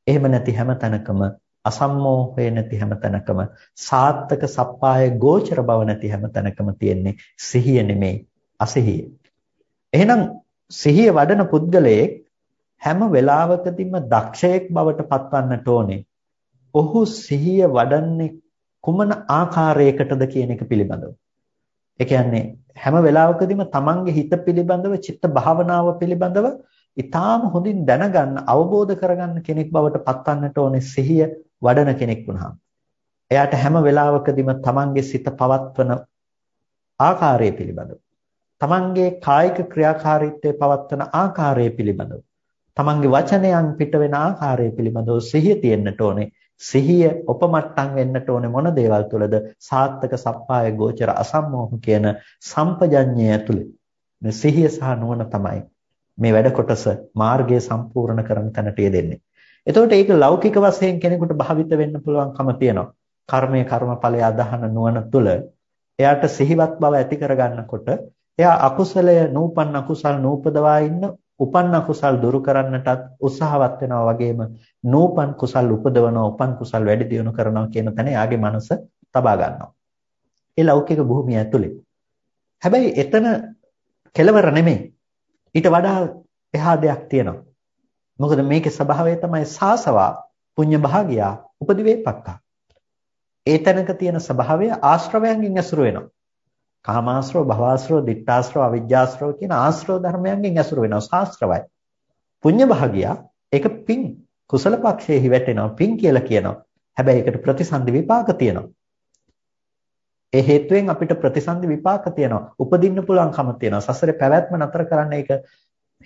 එහෙම නැති හැම තැනකම අසම්මෝහය නැති හැම තැනකම සාත්තක සප්පාය ගෝචර බව නැති හැම තැනකම තියෙන්නේ සිහිය නෙමෙයි අසිහිය. එහෙනම් සිහිය වඩන පුද්ගලයෙක් හැම වෙලාවකදීම දක්ෂයෙක් බවට පත්වන්නට ඕනේ. ඔහු සිහිය වඩන්නේ කුමන ආකාරයකටද කියන එක පිළිබඳව. ඒ කියන්නේ හැම වෙලාවකදීම තමන්ගේ හිත පිළිබඳව චිත්ත භාවනාව පිළිබඳව ඊටාම හොඳින් දැනගන්න අවබෝධ කරගන්න කෙනෙක් බවට පත්වන්නට ඕනේ සිහිය වඩන කෙනෙක් වුණාම. එයාට හැම වෙලාවකදීම තමන්ගේ සිත පවත්වන ආකාරය පිළිබඳව තමන්ගේ කායික ක්‍රියාකාරීත්වයේ පවත්වන ආකාරය පිළිබඳව තමන්ගේ වචනයන් පිට වෙන ආකාරය පිළිබඳව සිහිය තියෙන්නට ඕනේ සිහිය උපමට්ටම් වෙන්නට ඕනේ මොන දේවල් තුළද සාත්තක සප්පාය ගෝචර අසම්මෝහ කියන සම්පජඤ්ඤය ඇතුළේ මේ සිහිය සහ නුවණ තමයි මේ වැඩ කොටස මාර්ගය සම්පූර්ණ කරන තැනට යෙදෙන්නේ. එතකොට ඒක ලෞකික වශයෙන් කෙනෙකුට භාවිත වෙන්න පුළුවන්කම තියෙනවා. කර්මය කර්මඵලය අදහන නුවණ තුළ එයාට සිහිවත් බව ඇති කරගන්නකොට එයා අකුසලය නූපන් අකුසල් නූපදවා ඉන්න උපන්න කුසල් දුරු කරන්නටත් උත්සාහවත් වෙනවා වගේම නූපන් කුසල් උපදවනවා උපන් කුසල් වැඩි දියුණු කරනවා කියන තැන යාගේ මනස තබා ගන්නවා. ඒ ලෞකික භූමිය ඇතුලේ. හැබැයි එතන කෙලවර නෙමෙයි. ඊට වඩා එහා දෙයක් තියෙනවා. මොකද මේකේ ස්වභාවය තමයි සාසවා පුඤ්ඤ භාගියා උපදිවේපක්කා. ඒ තැනක තියෙන ස්වභාවය ආශ්‍රවයන්ගෙන් ඇසුරු වෙනවා. කාමාශ්‍රව, භවආශ්‍රව, ditthාශ්‍රව, අවිජ්ජාශ්‍රව කියන ආශ්‍රව ධර්මයන්ගෙන් ඇසුරු වෙනවා. ශාස්ත්‍රවයි. පුඤ්ඤ භාගියා ඒක පිං කුසල පක්ෂයේහි වැටෙනවා. පිං කියලා කියනවා. හැබැයි ඒකට ප්‍රතිසන්දි විපාක තියෙනවා. ඒ හේතුවෙන් අපිට ප්‍රතිසන්දි විපාක තියෙනවා. උපදින්න පුළුවන්කම තියෙනවා. සසරේ පැවැත්ම නතර කරන්න ඒක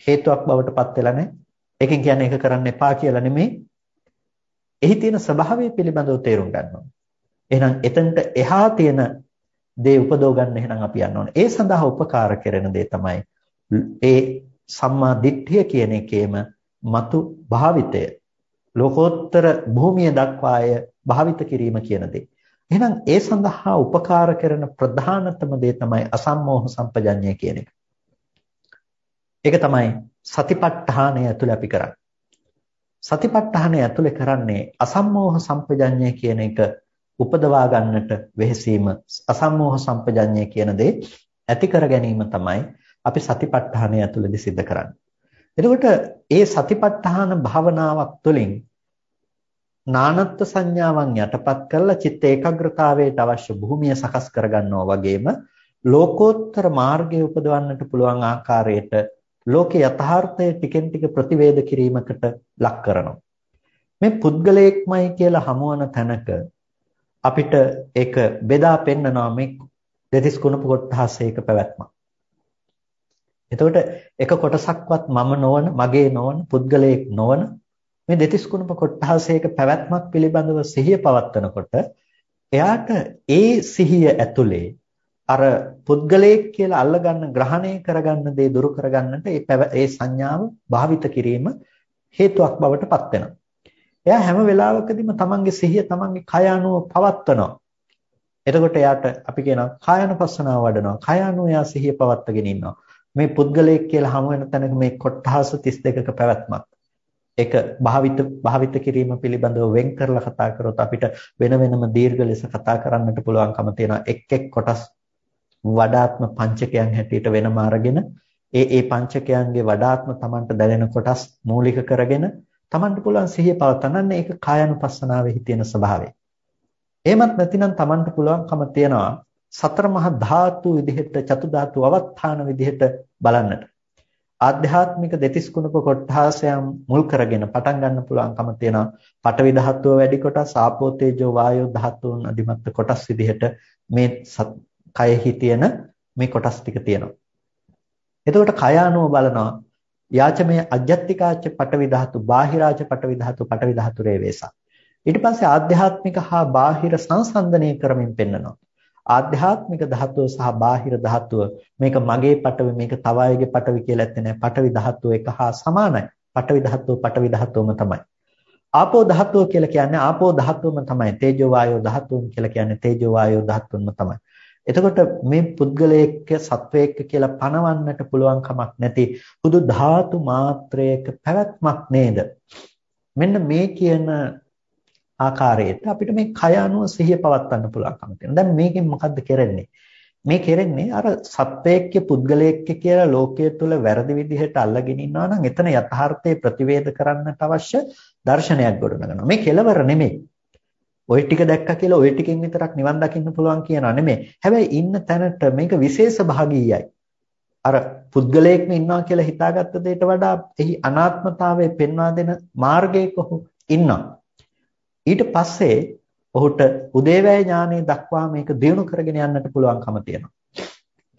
හේතුවක් බවට පත් වෙලා නැහැ. ඒකෙන් කියන්නේ ඒක කරන්න එපා කියලා නෙමෙයි. එහි තියෙන ස්වභාවය පිළිබඳව තේරුම් ගන්න ඕනේ. එහෙනම් එතනට එහා තියෙන දේ උපදව ගන්න එහෙනම් අපි යන්න ඕනේ. ඒ සඳහා උපකාර කෙරෙන දේ තමයි ඒ සම්මා දිට්ඨිය කියන එකේම మతు භාවිතය. ලෝකෝත්තර භූමිය දක්වාය භාවිත කිරීම කියන දේ. එහෙනම් ඒ සඳහා උපකාර කරන ප්‍රධානතම දේ තමයි අසම්මෝහ සම්පජඤ්ඤය කියන එක. ඒක තමයි සතිපට්ඨානය ඇතුළේ අපි කරන්නේ. සතිපට්ඨානය ඇතුළේ කරන්නේ අසම්මෝහ සම්පජඤ්ඤය කියන එක උපදවා ගන්නට වෙහෙසීම අසම්මෝහ සම්පජඤ්ඤය කියන දේ ඇති කර ගැනීම තමයි අපි සතිපට්ඨානය ඇතුළතදී සිද්ධ කරන්නේ. එතකොට ඒ සතිපට්ඨාන භාවනාවක් තුළින් නානත්ත් සංඥාවන් යටපත් කරලා චිත්ත ඒකාග්‍රතාවයට අවශ්‍ය භූමිය සකස් කරගන්නවා වගේම ලෝකෝත්තර මාර්ගය උපදවන්නට පුළුවන් ආකාරයට ලෝකේ යථාර්ථය ටිකෙන් ටික ප්‍රතිවේද කිරීමකට ලක් කරනවා. මේ පුද්ගලයෙක්මයි කියලා හමුවන තැනක අපිට ඒක බෙදා පෙන්නනවා මේ දෙතිස් කුණප කොටහසේක පැවැත්ම. එතකොට එක කොටසක්වත් මම නොවන, මගේ නොවන, පුද්ගලයෙක් නොවන මේ දෙතිස් කුණප කොටහසේක පැවැත්මක් පිළිබඳව සිහිය පවත්වනකොට එයාට ඒ සිහිය ඇතුලේ අර පුද්ගලයෙක් කියලා අල්ලගන්න ග්‍රහණය කරගන්න දේ දුරු කරගන්නට ඒ ඒ සංඥාව භාවිත කිරීම හේතුවක් බවට පත් වෙනවා. එයා හැම වෙලාවකදීම තමන්ගේ සිහිය තමන්ගේ කය අනුව පවත්වනවා. එතකොට එයාට අපි කියනවා කායනුපස්සනාව වඩනවා. කය අනුව එයා සිහිය පවත්වාගෙන ඉන්නවා. මේ පුද්ගලයෙක් කියලා හමු වෙන තැනක මේ කොට්ටහස 32ක පැවැත්මක්. ඒක භාවිත භාවිත කිරීම පිළිබඳව වෙන් කරලා කතා කරොත් අපිට වෙන වෙනම දීර්ඝ ලෙස කතා කරන්නට පුළුවන්කම තියෙනවා. එක් එක් කොටස් වඩාත්ම පංචකයන් හැටියට වෙනම අරගෙන ඒ ඒ පංචකයන්ගේ වඩාත්ම Tamanට දැනෙන කොටස් මූලික කරගෙන Tamanට පුළුවන් සිහිය පවත්වන්න ඒක කායानुපස්සනාවේ තියෙන ස්වභාවය. එහෙමත් නැතිනම් Tamanට පුළුවන්කම තියනවා සතර මහා ධාතු විදිහට චතු ධාතු අවස්ථාන විදිහට බලන්නට. ආධ්‍යාත්මික දෙතිස් කුණප කොට්ඨාසයන් මුල් කරගෙන පටන් ගන්න පුළුවන්කම තියෙනවා. පඨවි ධාතුව වැඩි කොටස්, ආපෝ තේජෝ වායෝ ධාතුන් අධිමත් කොටස් විදිහට මේ කයෙහි තියෙන මේ කොටස් ටික තියෙනවා. එතකොට කය අනුව බලනවා යාචමේ අජ්ජත්තිකාච පටවි ධාතු බාහිරාච පටවි ධාතු පටවි ධාතු රේවේසා ඊට පස්සේ ආධ්‍යාත්මික හා බාහිර සංසන්දනය කරමින් පෙන්නනවා. ආධ්‍යාත්මික ධාතුව සහ බාහිර ධාතුව මේක මගේ පටවි මේක තව අයගේ පටවි කියලා ඇත්තේ නැහැ පටවි ධාතුව එක හා සමානයි. පටවි ධාතුව පටවි ධාතුවම තමයි. ආපෝ ධාතුව කියලා කියන්නේ ආපෝ ධාතුවම තමයි. තේජෝ වායෝ ධාතුවම කියලා කියන්නේ තේජෝ වායෝ ධාතුවම තමයි. එතකොට මේ පුද්ගලයෙක් සත්වයෙක් කියලා පනවන්නට පුළුවන් කමක් නැති හුදු ධාතු මාත්‍රයක පැවැත්මක් නේද? මෙන්න මේ කියන ආකාරයට අපිට මේ කය අනුව සිහිය පවත්වන්න පුළුවන්කම තියෙනවා. දැන් මේකෙන් මොකද්ද කරන්නේ? මේ කරන්නේ අර සත්වයෙක්ක පුද්ගලයෙක්ක කියලා ලෝකයේ තුල වැරදි විදිහට අල්ලගෙන ඉන්නවා නම් එතන යථාර්ථයේ ප්‍රතිවේද කරන්නට අවශ්‍ය දර්ශනයක් ගොඩනගනවා. මේ කෙලවර නෙමෙයි. ওই ටික දැක්කා කියලා ওই ටිකෙන් විතරක් නිවන් දකින්න පුළුවන් කියනවා නෙමෙයි. හැබැයි ඉන්න තැනට මේක විශේෂ භාගීයයි. අර පුද්ගලයෙක්ම ඉන්නවා කියලා හිතාගත්ත දෙයට වඩා එහි අනාත්මතාවය පෙන්වා දෙන මාර්ගයක ඔහු ඉන්නවා. ඊට පස්සේ ඔහුට උදේවැය ඥානෙ දක්වා මේක දියුණු කරගෙන යන්නට පුළුවන්කම තියෙනවා.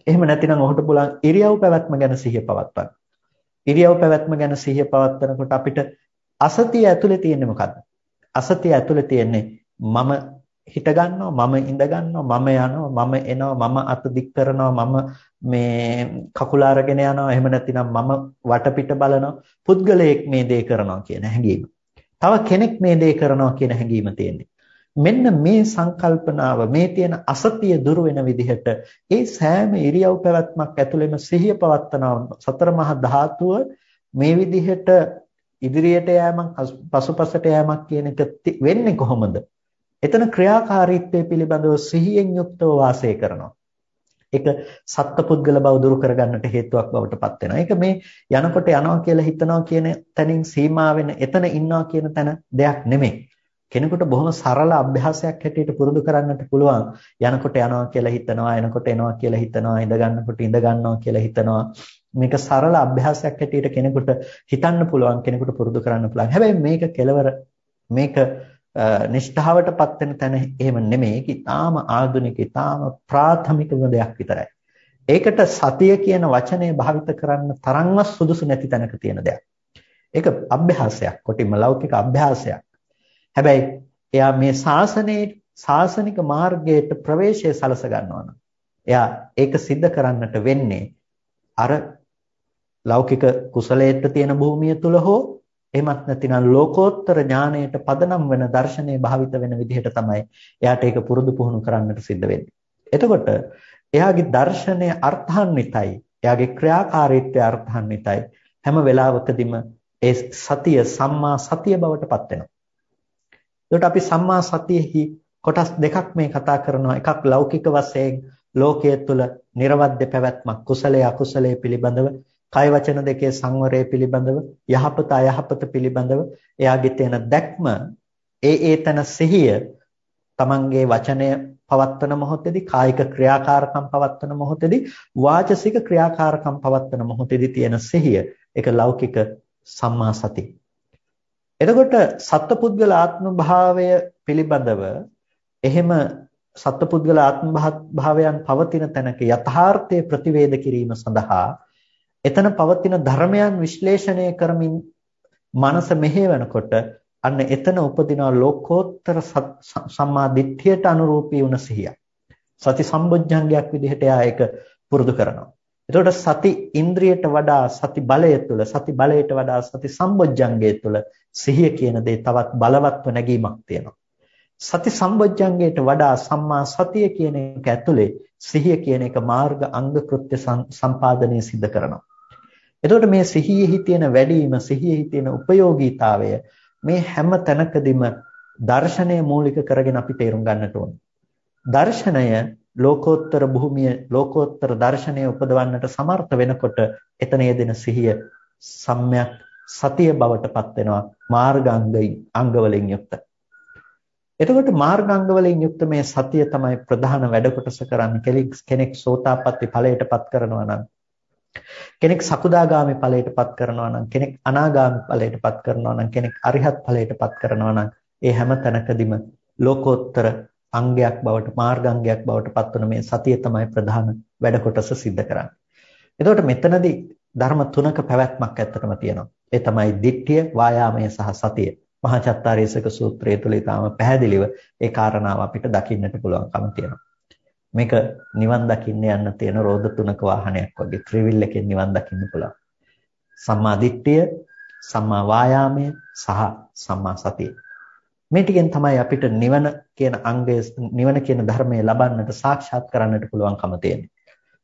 එහෙම නැතිනම් ඔහුට පුළුවන් ඉරියව් පැවැත්ම ගැන සිහිය පවත්වන්න. ඉරියව් පැවැත්ම ගැන සිහිය පවත්වනකොට අපිට අසතිය ඇතුලේ තියෙන්නේ මොකද්ද? අසතිය ඇතුලේ තියෙන්නේ මම හිට ගන්නවා මම ඉඳ ගන්නවා මම යනවා මම එනවා මම අත දික් කරනවා මම මේ කකුල අරගෙන යනවා එහෙම නැතිනම් මම වටපිට බලනවා පුද්ගලයෙක් මේ දේ කරනවා කියන හැඟීම. තව කෙනෙක් මේ දේ කරනවා කියන හැඟීම තියෙන්නේ. මෙන්න මේ සංකල්පනාව මේ තියෙන අසතිය දුර වෙන විදිහට ඒ සෑම ඉරියව් පැවැත්මක් ඇතුළෙම සිහිය පවත්නවා සතර මහා ධාතුව මේ විදිහට ඉදිරියට යෑමක් පසුපසට යෑමක් කියන එක වෙන්නේ කොහොමද එතන ක්‍රියාකාරීත්වය පිළිබඳව සිහියෙන් යුක්තව වාසය කරනවා. ඒක සත්පුද්ගල බව දුරු කරගන්නට හේතුවක් බවට පත් වෙනවා. ඒක මේ යනකොට යනවා කියලා හිතනවා කියන තැනින් සීමා වෙන එතන ඉන්නවා කියන තැන දෙයක් නෙමෙයි. කෙනෙකුට බොහොම සරල අභ්‍යාසයක් හැටියට පුරුදු කරන්නට පුළුවන්. යනකොට යනවා කියලා හිතනවා, එනකොට එනවා කියලා හිතනවා, ඉඳ ගන්නකොට ඉඳ ගන්නවා කියලා හිතනවා. මේක සරල අභ්‍යාසයක් හැටියට කෙනෙකුට හිතන්න පුළුවන්, කෙනෙකුට පුරුදු කරන්න පුළුවන්. හැබැයි මේක කෙලවර මේක නිෂ්ඨාවටපත් වෙන තැන එහෙම නෙමෙයි. ඒක ඊටාම ආධුනික, ඊටාම ප්‍රාථමිකම දෙයක් විතරයි. ඒකට සතිය කියන වචනය භාවිත කරන්න තරම්වත් සුදුසු නැති තැනක තියෙන දෙයක්. ඒක අභ්‍යාසයක්, කොටිම ලෞකික අභ්‍යාසයක්. හැබැයි එයා මේ ශාසනයේ ශාසනික මාර්ගයට ප්‍රවේශය සලස ගන්නවා නම් එයා ඒක सिद्ध කරන්නට වෙන්නේ අර ලෞකික කුසලයට තියෙන භූමිය තුල හෝ එහෙමත් නැතිනම් ලෝකෝත්තර ඥාණයට පදනම් වෙන දර්ශනය භාවිත වෙන විදිහට තමයි එයාට ඒක පුරුදු පුහුණු කරන්නට සිද්ධ වෙන්නේ. එතකොට එයාගේ දර්ශනය අර්ථාන්විතයි. එයාගේ ක්‍රියාකාරීත්වය අර්ථාන්විතයි. හැම වෙලාවකදීම ඒ සතිය සම්මා සතිය බවට පත් වෙනවා. එතකොට අපි සම්මා සතියෙහි කොටස් දෙකක් මේ කතා කරනවා. එකක් ලෞකික වශයෙන් ලෝකයේ තුල නිර්වද්‍ය පැවැත්මක් කුසලයේ අකුසලයේ පිළිබඳව කය වචන දෙකේ සංවරය පිළිබඳව යහපත අයහපත පිළිබඳව එයාගේ තියෙන දැක්ම ඒ ඒ තන සිහිය තමන්ගේ වචනය පවත්වන මොහොතේදී කායික ක්‍රියාකාරකම් පවත්වන මොහොතේදී වාචසික ක්‍රියාකාරකම් පවත්වන මොහොතේදී තියෙන සිහිය ඒක ලෞකික සම්මා සති. එතකොට සත්පුද්ගල ආත්ම භාවය පිළිබඳව එහෙම සත්පුද්ගල ආත්ම භාවයන් පවතින තැනක යථාර්ථයේ ප්‍රතිවේද කිරීම සඳහා එතන පවතින ධර්මයන් විශ්ලේෂණය කරමින් මනස මෙහෙවනකොට අන්න එතන උපදින ලෝකෝත්තර සම්මා දිට්ඨියට අනුරූපී වුණ සිහිය. සති සම්බොජ්ජංගයක් විදිහට එයා ඒක පුරුදු කරනවා. එතකොට සති ඉන්ද්‍රියට වඩා සති බලය තුළ සති බලයට වඩා සති සම්බොජ්ජංගය තුළ සිහිය කියන දේ තවත් බලවත්ව නැගීමක් තියෙනවා. සති සම්බොජ්ජංගයට වඩා සම්මා සතිය කියන එක ඇතුලේ සිහිය කියන එක මාර්ග අංග කෘත්‍ය සම්පාදනය සිද්ධ කරනවා. එතකොට මේ සිහියෙහි තියෙන වැඩිම සිහියෙහි තියෙන ප්‍රයෝගීතාවය මේ හැම තැනකදීම දර්ශනය මූලික කරගෙන අපි තේරුම් ගන්නට ඕනේ. දර්ශනය ලෝකෝත්තර භූමිය ලෝකෝත්තර දර්ශනය උපදවන්නට සමර්ථ වෙනකොට එතන යෙදෙන සිහිය සම්‍යක් සතිය බවට පත් වෙනවා මාර්ගාංගයි අංගවලින් යුක්ත. එතකොට මාර්ගාංග වලින් යුක්ත මේ සතිය තමයි ප්‍රධාන වැඩ කොටස කරන්නේ කෙනෙක් සෝතාපට්ටි ඵලයට පත් කරනවා නම් කෙනෙක් සකුදාගාමි ඵලයට පත් කරනවා නම් කෙනෙක් අනාගාමි ඵලයට පත් කරනවා නම් කෙනෙක් අරිහත් ඵලයට පත් කරනවා නම් ඒ හැම තැනකදීම ලෝකෝත්තර අංගයක් බවට මාර්ගාංගයක් බවට පත්වන මේ සතිය තමයි ප්‍රධාන වැඩ කොටස සිද්ධ කරන්නේ. එතකොට මෙතනදී ධර්ම තුනක පැවැත්මක් ඇත්තටම තියෙනවා. ඒ තමයි දිට්ඨිය, වායාමය සහ සතිය. මහා චත්තාරීසක සූත්‍රය තුළ ඊටාම පැහැදිලිව ඒ කාරණාව අපිට දකින්නට පුළුවන්කම තියෙනවා. මේක නිවන් දකින්න යන්න තියෙන රෝද තුනක වාහනයක් වගේ ත්‍රිවිල් එකෙන් නිවන් දකින්න පුළුවන්. සම්මා දිට්ඨිය, සම්මා වායාමය සහ සම්මා සතිය. මේ ටිකෙන් තමයි අපිට නිවන කියන අංගය නිවන කියන ධර්මය ලබන්නට සාක්ෂාත් කරන්නට පුළුවන්කම තියෙන්නේ.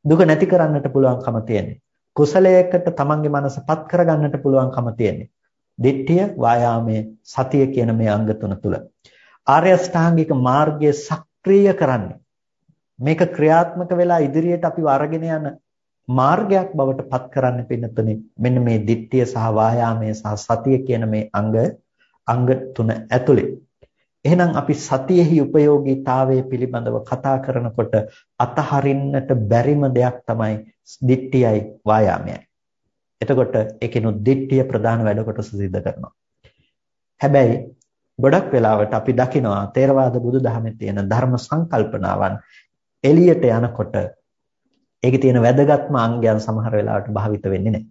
දුක නැති කරන්නට පුළුවන්කම තියෙන්නේ. කුසලයකට තමන්ගේ මනසපත් කරගන්නට පුළුවන්කම තියෙන්නේ. දිට්ඨිය, වායාමයේ සතිය කියන මේ අංග තුන තුල. ආර්ය අෂ්ටාංගික මාර්ගය සක්‍රිය කරන්නේ මේක ක්‍රියාත්මක වෙලා ඉදිරියට අපිව අරගෙන යන මාර්ගයක් බවට පත් කරන්න පින්නතුනේ මෙන්න මේ දිට්ඨිය සහ වායාමයේ සහ සතිය කියන මේ අංග අංග තුන ඇතුලේ. එහෙනම් අපි සතියෙහි ප්‍රයෝගීතාවය පිළිබඳව කතා කරනකොට අතහරින්නට බැරිම දෙයක් තමයි දිට්ඨියයි වායාමයයි. එතකොට ඒකිනුත් දිට්ඨිය ප්‍රධාන වැඩ කොටස සිද්ධ කරනවා. හැබැයි ගොඩක් වෙලාවට අපි දකිනවා තේරවාද බුදුදහමේ තියෙන ධර්ම සංකල්පනාවන් එළියට යනකොට ඒකේ තියෙන වැදගත්ම අංගයන් සමහර වෙලාවට භාවිත වෙන්නේ නැහැ.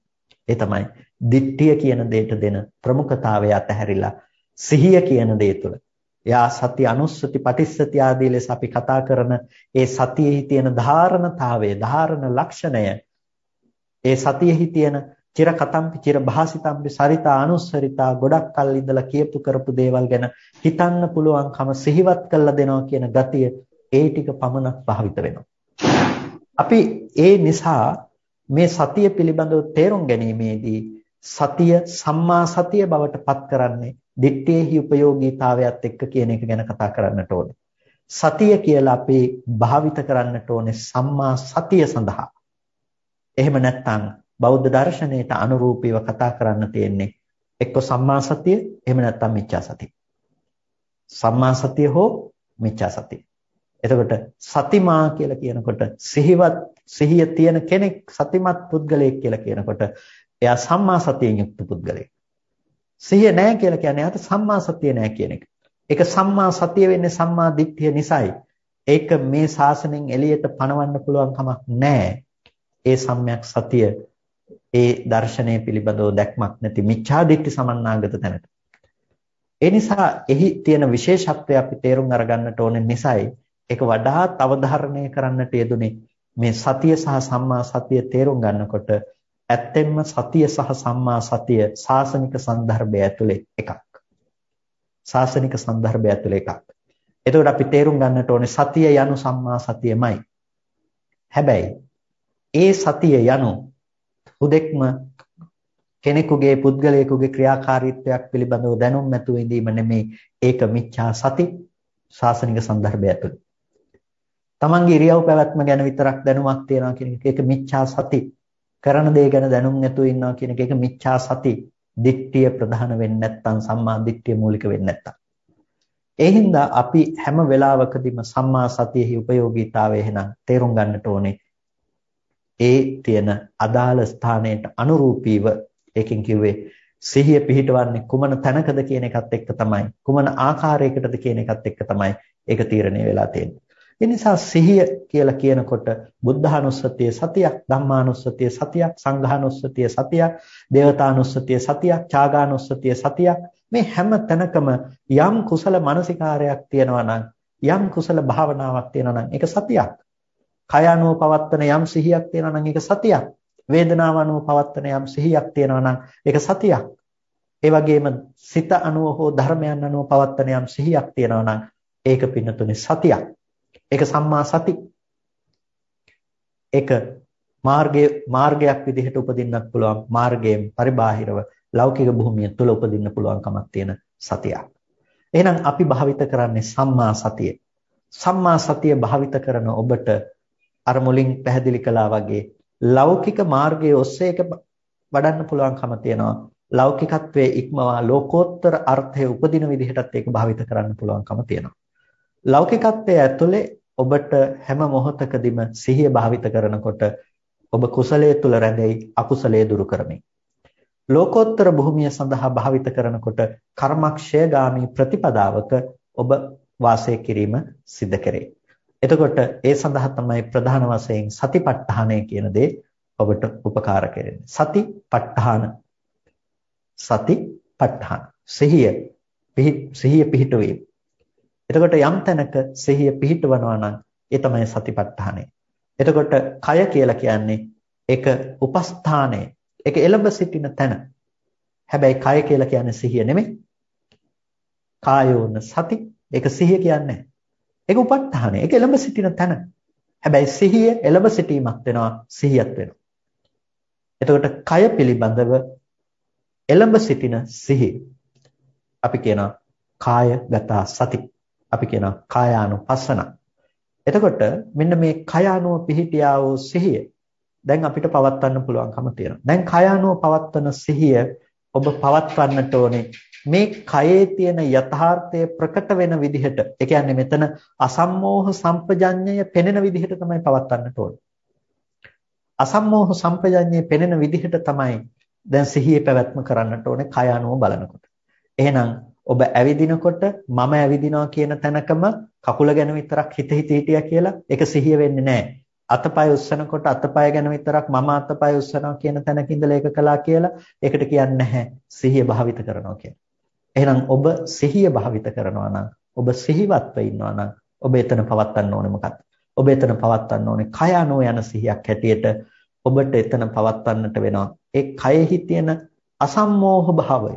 ඒ තමයි දිට්ඨිය කියන දෙයට දෙන ප්‍රමුඛතාවය අතහැරිලා සිහිය කියන දේ තුළ යා සති අනුස්සති පටිස්සති ආදී ලෙස අපි කතා කරන ඒ සතියෙහි තියෙන ධාරණතාවය ධාරණ ලක්ෂණය ඒ සතියෙහි තියෙන චිර කතම්පි චිර භාසිතම්පි සරිතා අනුස්සරිතා ගොඩක් කල් ඉඳලා කියපු කරපු දේවල් ගැන හිතන්න පුළුවන්කම සිහිවත් කරලා දෙනවා කියන ගතිය ඒ ටික පමණක් භාවිත වෙනවා අපි ඒ නිසා මේ සතිය පිළිබඳව තේරුම් ගැනීමේදී සතිය සම්මා සතිය බවට පත් කරන්නේ දිත්තේහි ප්‍රයෝගීතාවයත් එක්ක කියන එක ගැන කතා කරන්නට ඕනේ. සතිය කියලා අපි භාවිත කරන්නට ඕනේ සම්මා සතිය සඳහා. එහෙම නැත්නම් බෞද්ධ දර්ශනයට අනුරූපීව කතා කරන්න තියෙන්නේ එක්ක සම්මා සතිය එහෙම නැත්නම් මිච්ඡා සතිය. සම්මා සතිය හෝ මිච්ඡා සතිය. එතකොට සතිමා කියලා කියනකොට සිහිවත් සිහිය තියෙන කෙනෙක් සතිමත් පුද්ගලයෙක් කියලා කියනකොට එයා සම්මා සතියෙන් යුක්ත පුද්ගලයෙක්. සිහිය නැහැ කියලා කියන්නේ එයාට සම්මා සතිය නැහැ කියන එක. ඒක සම්මා සතිය වෙන්නේ සම්මා දිට්ඨිය නිසායි. ඒක මේ ශාසනයෙන් එළියට පණවන්න පුළුවන් කමක් නැහැ. ඒ සම්‍යක් සතිය ඒ දර්ශනය පිළිබඳව දැක්මක් නැති මිච්ඡා දිට්ඨි සමන්නාගත තැනට. ඒ නිසා එහි තියෙන විශේෂත්වය අපි තේරුම් අරගන්නට ඕනේ නිසායි ඒක වඩාත් අවධාරණය කරන්නට යෙදුනේ මේ සතිය සහ සම්මා සතිය තේරුම් ගන්නකොට ඇත්තෙන්ම සතිය සහ සම්මා සතිය සාසනික સંદર્ભය ඇතුලේ එකක්. සාසනික સંદર્ભය ඇතුලේ එකක්. එතකොට අපි තේරුම් ගන්නට ඕනේ සතිය යනු සම්මා සතියමයි. හැබැයි ඒ සතිය යනු හුදෙක්ම කෙනෙකුගේ පුද්ගලයෙකුගේ ක්‍රියාකාරීත්වයක් පිළිබඳව දැනුම් නැතුව ඉඳීම නෙමෙයි ඒක මිච්ඡා සති ශාසනික સંદર્ભය ඇතුළේ තමන්ගේ ඉරියව් පැවැත්ම ගැන විතරක් දැනුමක් තියනවා කියන එක ඒක මිච්ඡා සති. කරන දේ ගැන දැනුම් නැතුව ඉන්නවා කියන එක ඒක මිච්ඡා සති. දික්තිය ප්‍රධාන වෙන්නේ නැත්නම් සම්මා දික්තිය මූලික වෙන්නේ නැත්නම්. ඒ හින්දා අපි හැම වෙලාවකදීම සම්මා සතියෙහි ප්‍රයෝගීතාවය එහෙනම් තේරුම් ගන්නට ඕනේ. ඒ තියෙන අදාළ ස්ථානයට අනුරූපීව ඒකෙන් කිව්වේ සිහිය පිහිටවන්නේ කුමන තැනකද කියන එකත් එක්ක තමයි කුමන ආකාරයකටද කියන එකත් එක්ක තමයි ඒක තීරණය වෙලා තියෙන්නේ. ඒ නිසා සිහිය කියලා කියනකොට බුද්ධානුස්සතිය සතියක්, ධම්මානුස්සතිය සතියක්, සංඝානුස්සතිය සතියක්, දේවතානුස්සතිය සතියක්, ඡාගානුස්සතිය සතියක් මේ හැම තැනකම යම් කුසල මානසිකාරයක් තියෙනවා නම් යම් කුසල භාවනාවක් තියෙනවා නම් ඒක සතියක්. කය අනුව පවත්තන යම් සිහියක් තියෙනවා නම් ඒක සතියක්. වේදනාව අනුව පවත්තන යම් සිහියක් තියෙනවා නම් ඒක සතියක්. ඒ වගේම සිත අනුව හෝ ධර්මයන් අනුව පවත්තන යම් සිහියක් තියෙනවා නම් ඒක පින්නතුනේ සතියක්. ඒක සම්මා සති. ඒක මාර්ගයේ මාර්ගයක් විදිහට උපදින්නත් පුළුවන් මාර්ගයෙන් පරිබාහිරව ලෞකික භූමිය තුල උපදින්න පුළුවන්කමක් තියෙන සතියක්. එහෙනම් අපි භාවිත කරන්නේ සම්මා සතිය. සම්මා සතිය භාවිත කරන ඔබට අර මුලින් පැහැදිලි කළා වගේ ලෞකික මාර්ගයේ ඔස්සේ එක වඩන්න පුළුවන්කම තියෙනවා. ලෞකිකත්වයේ ඉක්මවා ලෝකෝත්තර අර්ථය උපදින විදිහටත් ඒක භාවිත කරන්න පුළුවන්කම තියෙනවා. ලෞකිකත්වයේ ඇතුලේ ඔබට හැම මොහොතකදීම සිහිය භාවිත කරනකොට ඔබ කුසලයේ තුල රැඳෙයි අකුසලයේ දුරු කරමින්. ලෝකෝත්තර භූමිය සඳහා භාවිත කරනකොට කර්මක්ෂයගාමී ප්‍රතිපදාවක ඔබ වාසය කිරීම සිද්ධ කරේ. එතකොට ඒ සඳහා තමයි ප්‍රධාන වශයෙන් සතිපට්ඨානය කියන දේ ඔබට උපකාර කෙරෙන්නේ. සතිපට්ඨාන සතිපට්ඨාන සිහිය සිහිය පිහිටුවීම. එතකොට යම් තැනක සිහිය පිහිටවනවා නම් ඒ තමයි සතිපට්ඨානය. එතකොට කය කියලා කියන්නේ ඒක උපස්ථානය. ඒක එළඹ සිටින තැන. හැබැයි කය කියලා කියන්නේ සිහිය නෙමෙයි. කායෝන සති ඒක සිහිය කියන්නේ ඒක උප ဋ ාහනය. ඒක එළඹ සිටින තැන. හැබැයි සිහිය එළඹ සිටීමක් වෙනවා සිහියක් වෙනවා. එතකොට කය පිළිබඳව එළඹ සිටින සිහි අපි කියනවා කායගත සති. අපි කියනවා කායානුපස්සන. එතකොට මෙන්න මේ කයානුව පිහිටියා වූ සිහිය දැන් අපිට පවත්වන්න පුළුවන්කම තියෙනවා. දැන් කයානුව පවත්වන සිහිය ඔබ පවත්වන්නට ඕනේ මේ කයේ තියෙන යථාර්ථය ප්‍රකට වෙන විදිහට ඒ කියන්නේ මෙතන අසම්මෝහ සම්පජඤ්ඤය පෙනෙන විදිහට තමයි පවත්වන්නට ඕනේ. අසම්මෝහ සම්පජඤ්ඤය පෙනෙන විදිහට තමයි දැන් සිහියේ පැවැත්ම කරන්නට ඕනේ කය අනුව බලනකොට. එහෙනම් ඔබ ඇවිදිනකොට මම ඇවිදිනවා කියන තැනකම කකුල ගැන විතරක් හිත හිත හිටියා කියලා ඒක සිහිය වෙන්නේ නැහැ. අතපය උස්සනකොට අතපය ගැන විතරක් මම අතපය උස්සනවා කියන තැනක ඉඳලා ඒක කළා කියලා ඒකට කියන්නේ නැහැ සිහිය භාවිත කරනවා කියලා. එහෙනම් ඔබ සිහිය භාවිත කරනවා නම් ඔබ සිහිවත්ව ඉන්නවා නම් ඔබ එතන පවත්වන්න ඕනේ මොකක්ද? ඔබ එතන පවත්වන්න ඕනේ කය අනෝ යන සිහියක් හැටියට ඔබට එතන පවත්වන්නට වෙනවා. ඒ කයෙහි තියෙන අසම්මෝහ භාවය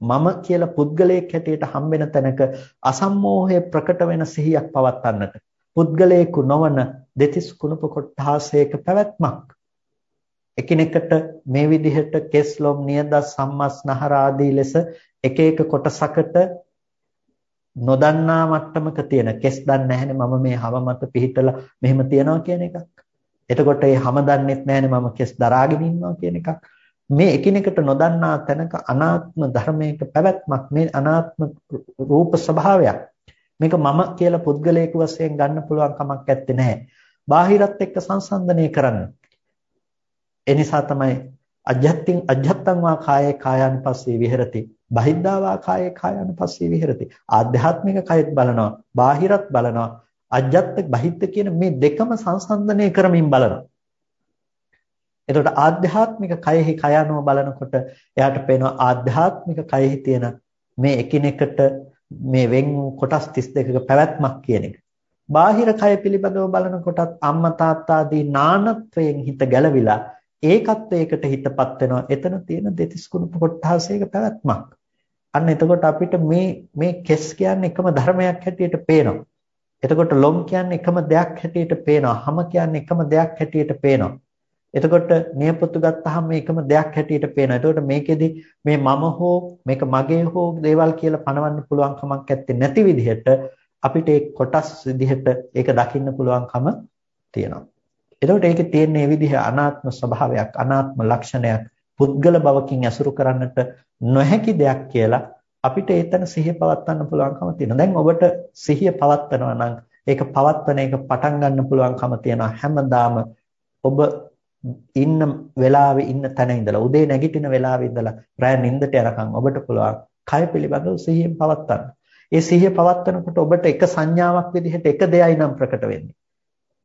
මම කියලා පුද්ගලයෙක් හැටියට හම්බෙන තැනක අසම්මෝහය ප්‍රකට වෙන සිහියක් පවත්වන්නට පුද්ගලයෙකු නොවන දෙතිස් කුණප කොට්ටාසයක පැවැත්මක් එකිනෙකට මේ විදිහට කෙස්ලොම් නියද සම්මස්නහර ආදී ලෙස එක එක කොටසකට නොදන්නා මට්ටමක තියෙන කෙස් දන්නේ නැහැනේ මම මේ හව මත පිහිටලා මෙහෙම තියනවා කියන එකක්. එතකොට ඒ හැම දන්නෙත් නැහැනේ මම කෙස් දරාගෙන ඉන්නවා කියන එකක්. මේ එකිනෙකට නොදන්නා තැනක අනාත්ම ධර්මයක පැවැත්මක් මේ අනාත්ම රූප ස්වභාවයක්. මේක මම කියලා පුද්ගලයෙකු වශයෙන් ගන්න පුළුවන් කමක් නැත්තේ නැහැ. බාහිරත් එක්ක සංසන්දනය කරන්න. ඒ නිසා තමයි අජ්ජත්තින් අජ්ජත්තං වා කායේ කායानुපස්සේ විහෙරති බහිද්ධාවා කායේ කායानुපස්සේ විහෙරති ආධ්‍යාත්මික කයත් බලනවා බාහිරත් බලනවා අජ්ජත් බහිද්ද කියන මේ දෙකම සංසන්දනය කරමින් බලනවා එතකොට ආධ්‍යාත්මික කයෙහි කයano බලනකොට එයාට පේනවා ආධ්‍යාත්මික කයෙහි තියෙන මේ එකිනෙකට මේ වෙන් කොටස් 32ක පැවැත්මක් කියන එක. බාහිර කය පිළිබඳව බලනකොටත් අම්මා තාත්තා ආදී නානත්වයෙන් හිත ගැලවිලා ඒකත්වයකට හිතපත් වෙනවා. එතන තියෙන දෙතිස් කුණප කොටහසේක පැවැත්මක්. අන්න එතකොට අපිට මේ මේ කෙස් කියන්නේ එකම ධර්මයක් හැටියට පේනවා. එතකොට ලොම් කියන්නේ එකම දෙයක් හැටියට පේනවා. හම කියන්නේ එකම දෙයක් හැටියට පේනවා. එතකොට නියපොතු ගත්තාම මේ එකම දෙයක් හැටියට පේනවා. එතකොට මේකෙදි මේ මම හෝ මේක මගේ හෝ දේවල් කියලා පනවන්න පුළුවන් කමක් නැත්තේ නැති විදිහට අපිට ඒ කොටස් විදිහට ඒක දකින්න පුළුවන්කම තියෙනවා. එතකොට ඒකේ තියෙන මේ විදිහ අනාත්ම ස්වභාවයක් අනාත්ම ලක්ෂණයක් පුද්ගල භවකින් ඇසුරු කරන්නට නොහැකි දෙයක් කියලා අපිට ඒතන සිහිය පවත්වන්න පුළුවන්කම තියෙනවා. දැන් ඔබට සිහිය පවත්වනවා නම් ඒක පවත්වන එක පටන් ගන්න පුළුවන්කම තියෙනවා හැමදාම ඔබ ඉන්න වෙලාවේ ඉන්න තැන ඉඳලා උදේ නැගිටින වෙලාවේ ඉඳලා රැ නිින්දට යනකම් ඔබට පුළුවන් කය පිළිබඳව සිහියෙන් පවත්වන්න. ඒ සිහිය පවත්වනකොට ඔබට එක සංඥාවක් විදිහට එක දෙයයි නම් ප්‍රකට වෙන්නේ.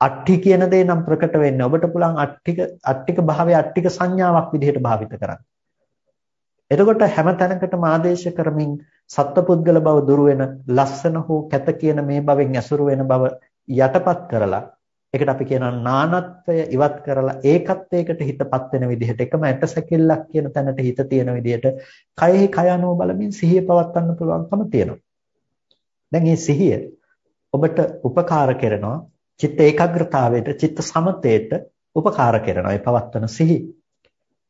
අට්ටි කියන දේ නම් ප්‍රකට වෙන්නේ ඔබට පුළුවන් අට්ටික අට්ටික භාවය අට්ටික සංඥාවක් විදිහට භාවිත කරන්න. එතකොට හැම තැනකටම ආදේශ කරමින් සත්පුද්ගල බව දුරු වෙන ලස්සන හෝ කැත කියන මේ භවෙන් ඇසුරු වෙන බව යටපත් කරලා ඒකට අපි කියනවා නානත්වය ඉවත් කරලා ඒකත්වයකට හිතපත් වෙන විදිහට එකම ඇටසැකිල්ලක් කියන තැනට හිත තියෙන විදිහට කයෙහි කය අනුව බලමින් සිහිය පවත්වන්න පුළුවන්කම තියෙනවා. දැන් මේ සිහිය ඔබට උපකාර කරනවා චිත්ත ඒකාග්‍රතාවයට චිත්ත සමතේට උපකාර කරනවා ඒ පවත්වන සිහිය.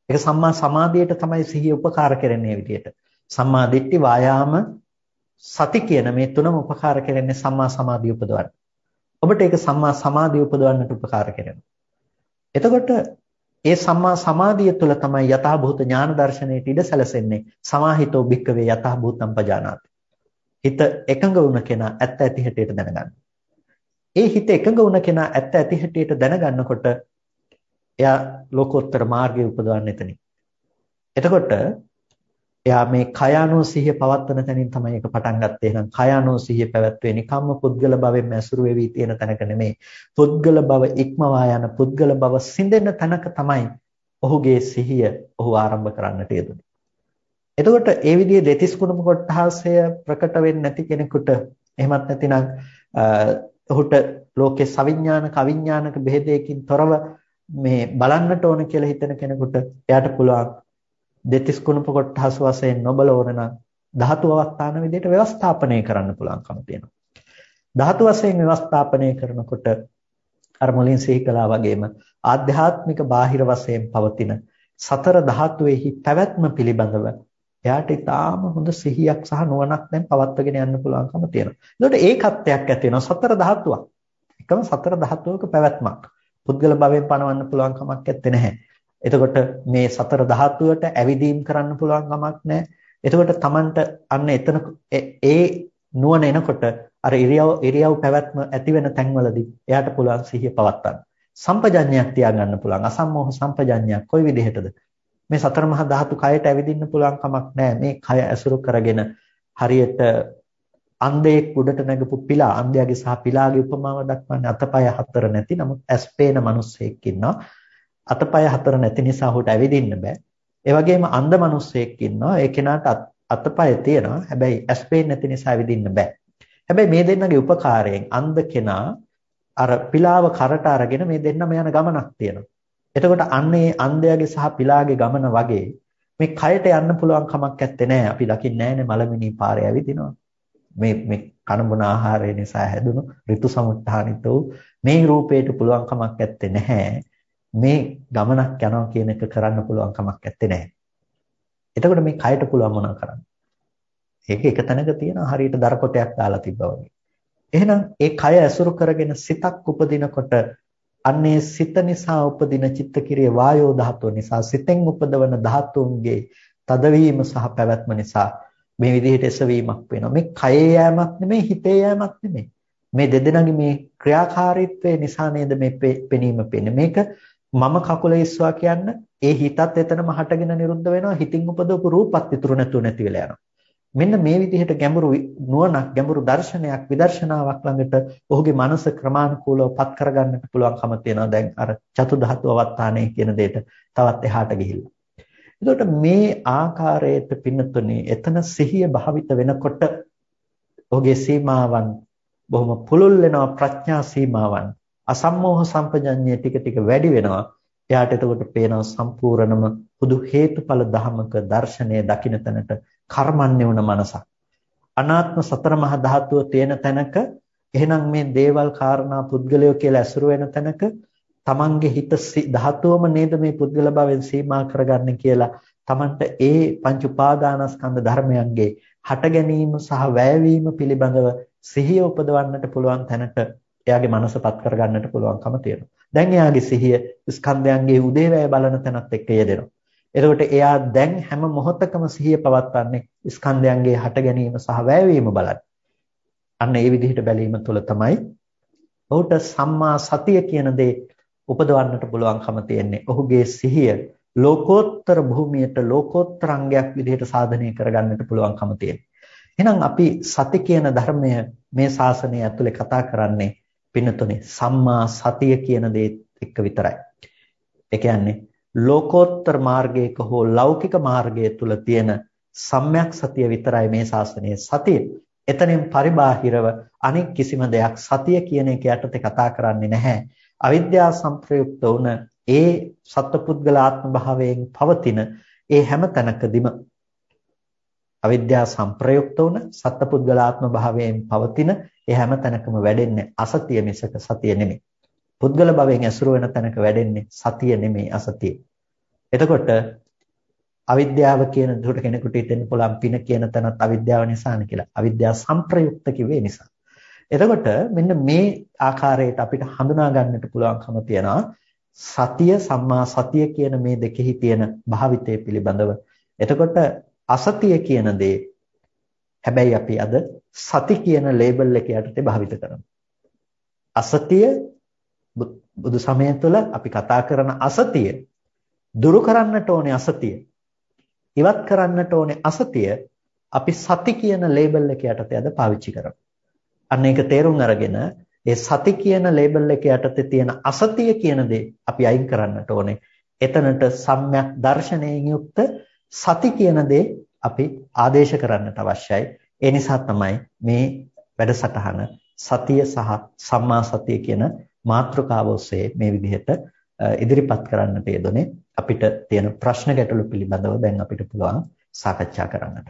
ඒක සම්මා සමාධියට තමයි සිහිය උපකාර කරන්නේ විදිහට. සම්මා දිට්ඨි වායාම සති කියන මේ තුනම උපකාර කරන්නේ සම්මා සමාධිය උපදවන්න. ඔබට ඒක සම්මා සමාධිය උපදවන්නට උපකාර කරනවා. එතකොට ඒ සම්මා සමාධිය තුළ තමයි යථාභූත ඥාන දර්ශනයට ඉඩ සැලසෙන්නේ සමාහිතෝ භික්කවේ යථාභූතම් පජානාති. හිත එකඟ වුණ කෙනා ඇත්ත ඇති හැටියට දැනගන්න. ඒ හිත එකඟ වුණ කෙනා ඇත්ත ඇති හැටියට දැනගන්නකොට එයා ලෝකෝත්තර මාර්ගය උපදවන්න එතනින්. එතකොට එයා මේ කයානෝ සිහිය පවත්වන තැනින් තමයි ඒක පටන් ගත්තේ. එහෙනම් කයානෝ සිහිය පැවැත්වේ නිකම්ම පුද්ගල භවෙන් ඇසුරු වෙවි තියෙන තැනක නෙමෙයි. පුද්ගල භව ඉක්මවා යන පුද්ගල භව සිඳෙන තැනක තමයි ඔහුගේ සිහිය ඔහු ආරම්භ කරන්නට යෙදුනේ. එතකොට ඒ විදිහේ දෙතිස් කුණප කොටහසය ප්‍රකට වෙන්නේ නැති කෙනෙකුට එහෙමත් නැතිනම් ඔහුට ලෝකේ සවිඥානික අවිඥානික බෙහෙදයකින් තොරව මේ බලන්නට ඕන කියලා හිතන කෙනෙකුට එයාට පුළුවන් දෙතිස් කුණප කොටහස් වශයෙන් නොබල ඕන නම් ධාතු අවස්ථාන විදිහට ව්‍යවස්ථාපනය කරන්න පුළුවන්කම තියෙනවා. ධාතු වශයෙන් ව්‍යවස්ථාපනය කරනකොට අර මුලින් සිහි කළා වගේම ආධ්‍යාත්මික බාහිර වශයෙන් පවතින සතර ධාතුවේහි පැවැත්ම පිළිබඳව එයාට ඊටාම හොඳ සිහියක් සහ නුවණක් දැන් පවත්වගෙන යන්න පුළුවන්කම තියෙනවා. ඒකට ඒකත්වයක් ඇති වෙනවා සතර ධාතුවක්. එකම සතර ධාතුවක පැවැත්මක්. පුද්ගල භවෙන් පණවන්න පුළුවන් කමක් නැත්තේ නැහැ. එතකොට මේ සතර ධාතුවට ඇවිදීම් කරන්න පුළුවන් කමක් නැහැ. එතකොට Tamanට අන්න එතන ඒ නුවණ එනකොට අර ඉරියව් ඉරියව් පැවැත්ම ඇති වෙන තැන්වලදී එයාට පුළුවන් සිහිය පවත්වන්න. සම්පජඤ්ඤයක් තියාගන්න පුළුවන්. අසම්මෝහ සම්පජඤ්ඤයක් කොයි විදිහටද? මේ සතර මහා ධාතු කයට ඇවිදින්න පුළුවන් කමක් නැහැ. මේ කය ඇසුරු කරගෙන හරියට අන්ධයෙක් උඩට නැගපු පිලා අන්ධයාගේ සහ පිලාගේ උපමාව දක්වන්නේ අතපය හතර නැති නමුත් ඇස් පේන මිනිස්සෙක් ඉන්නවා. අතපය හතර නැති නිසා ඔහුට ඇවිදින්න බෑ. ඒ වගේම අන්ධ මිනිස්සෙක් ඉන්නවා. ඒ කෙනාට අතපය තියෙනවා. හැබැයි ඇස් පේන්නේ නැති නිසා ඇවිදින්න බෑ. හැබැයි මේ දෙන්නගේ උපකාරයෙන් අන්ධ කෙනා අර පිලාව කරට අරගෙන මේ දෙන්නම යන ගමනක් තියෙනවා. එතකොට අන්නේ අන්ධයාගේ සහ පිලාගේ ගමන වගේ මේ කයට යන්න පුළුවන් කමක් නැත්තේ නෑ. අපි දකින්නේ නෑනේ මලමිනී පාරේ ඇවිදිනවා. මේ මේ කනබුන ආහාරය නිසා හැදුණු ඍතු සමුත්ථානිත වූ මේ රූපයට පුළුවන් කමක් නැත්තේ නැහැ. මේ ගමනක් යනවා කියන එක කරන්න පුළුවන් කමක් නැත්තේ නෑ. එතකොට මේ කයට පුළුවන් මොනවා කරන්න? ඒක එක තැනක තියෙන හරියට දර කොටයක් දාලා තිබ්බා වගේ. එහෙනම් ඒ කය ඇසුරු කරගෙන සිතක් උපදිනකොට අන්නේ සිත නිසා උපදින චිත්තකිරිය වායෝ ධාතුව නිසා සිතෙන් උපදවන ධාතුන්ගේ තදවීම සහ පැවැත්ම නිසා මේ විදිහට එසවීමක් වෙනවා. මේ කයේ යෑමක් නෙමෙයි හිතේ යෑමක් නෙමෙයි. මේ දෙදෙනාගේ මේ ක්‍රියාකාරීත්වය නිසා නේද මේ පෙනීම පෙන්නේ. මේක මම කකුල ඉස්වා කියන්න ඒ හිතත් එතනම හටගෙන නිරුද්ධ වෙනවා. හිතින් උපදවපු රූපත් ඉතුරු නැතුව නැති වෙලා යනවා. මෙන්න මේ විදිහට ගැඹුරු නුවණක් ගැඹුරු දර්ශනයක් විදර්ශනාවක් ළඟට ඔහුගේ මනස ක්‍රමානුකූලව පත් කරගන්නට පුළුවන්කම තියෙනවා. දැන් අර චතු ධාතු අවස්ථානයේ කියන දෙයට තවත් එහාට ගිහිල්ලා. එතකොට මේ ආකාරයට පින්නතුනේ එතන සිහිය භාවිත වෙනකොට ඔහුගේ සීමාවන් බොහොම පුළුල් වෙනවා ප්‍රඥා සීමාවන්. අසම්මෝහ සම්පජඤ්ඤය ටික ටික වැඩි වෙනවා. එයාට එතකොට පේනවා සම්පූර්ණම පුදු හේතුඵල ධමක දර්ශනය දකින්න තැනට කර්මන්නේ වුණ මනසක්. අනාත්ම සතර මහා ධාතුව තියෙන තැනක එහෙනම් මේ දේවල් කාරණා පුද්ගලයෝ කියලා ඇසුරු වෙන තැනක තමන්ගේ හිත ධාතුවම නේද මේ පුද්ගල භවෙන් සීමා කරගන්නේ කියලා තමන්ට ඒ පංච උපාදානස්කන්ධ ධර්මයන්ගේ හට ගැනීම සහ වැයවීම පිළිබඳව සිහිය උපදවන්නට පුළුවන් තැනට එයාගේ මනසපත් කරගන්නට පුළුවන්කම තියෙනවා. දැන් එයාගේ සිහිය ස්කන්ධයන්ගේ උදේවැය බලන තැනත් එක්ක යෙදෙනවා. එතකොට එයා දැන් හැම මොහොතකම සිහිය පවත්වන්නේ ස්කන්ධයන්ගේ හට ගැනීම සහ වැයවීම බලන්න. අන්න ඒ විදිහට බැලීම තුළ තමයි ඔහුට සම්මා සතිය කියන දේ උපදවන්නට පුළුවන්කම තියෙන්නේ. ඔහුගේ සිහිය ලෝකෝත්තර භූමියට ලෝකෝත්තර අංගයක් විදිහට සාධනය කරගන්නට පුළුවන්කම තියෙනවා. එහෙනම් අපි සති කියන ධර්මය මේ ශාසනය ඇතුලේ කතා කරන්නේ පින්නතුනේ සම්මා සතිය කියන දේ එක්ක විතරයි. ඒ කියන්නේ ලෝකෝත්තර මාර්ගයක හෝ ලෞකික මාර්ගය තුල තියෙන සම්‍යක් සතිය විතරයි මේ ශාසනයේ සතිය. එතනින් පරිබාහිරව අනෙක් කිසිම දෙයක් සතිය කියන එක යටතේ කතා කරන්නේ නැහැ. අවිද්‍යා සංප්‍රයුක්ත වුණ ඒ සත්පුද්ගල ආත්ම භාවයෙන් පවතින ඒ හැම තැනකදීම අවිද්‍යා සංප්‍රයුක්ත වුණ සත්පුද්ගල ආත්ම භාවයෙන් පවතින ඒ හැම තැනකම වැඩෙන්නේ අසතිය මිසක සතිය නෙමෙයි. පුද්ගල භවයෙන් ඇසුරු වෙන තැනක වැඩෙන්නේ සතිය නෙමෙයි අසතිය. එතකොට අවිද්‍යාව කියන දුරට කෙනෙකුට හිතෙන්න පුළුවන් පින කියන තැනත් අවිද්‍යාව නිසානේ කියලා. අවිද්‍යාව සංප්‍රයුක්ත කිව්වේ නිසා. එතකොට මෙන්න මේ ආකාරයට අපිට හඳුනා ගන්නට පුළුවන්කම තියනවා සතිය සම්මා සතිය කියන මේ දෙකෙහි තියෙන භාවිතය පිළිබඳව. එතකොට අසතිය කියන දේ හැබැයි අපි අද සති කියන ලේබල් එක යටතේ භාවිත කරනවා. අසතිය බුදු සමය තුළ අපි කතා කරන අසතිය දුරු කරන්නට ඕනේ අසතිය. ඉවත් කරන්නට ඕනේ අසතිය අපි සති කියන ලේබල් එක යටතේ අද පාවිච්චි කරනවා. අන්න ඒක තේරුම් අරගෙන ඒ සති කියන ලේබල් එක යටතේ තියෙන අසතිය කියන දේ අපි අයින් කරන්නට ඕනේ. එතනට සම්‍යක් දර්ශනයෙන් යුක්ත සති කියන දේ අපි ආදේශ කරන්නට අවශ්‍යයි. ඒ නිසා තමයි මේ වැඩසටහන සතිය සහ සම්මා සතිය කියන මාතෘකාව ඔස්සේ මේ විදිහට ඉදිරිපත් කරන්නට යෙදුනේ අපිට තියෙන ප්‍රශ්න ගැටලු පිළිබඳව දැන් අපිට පුළුවන් සාකච්ඡා කරන්නට.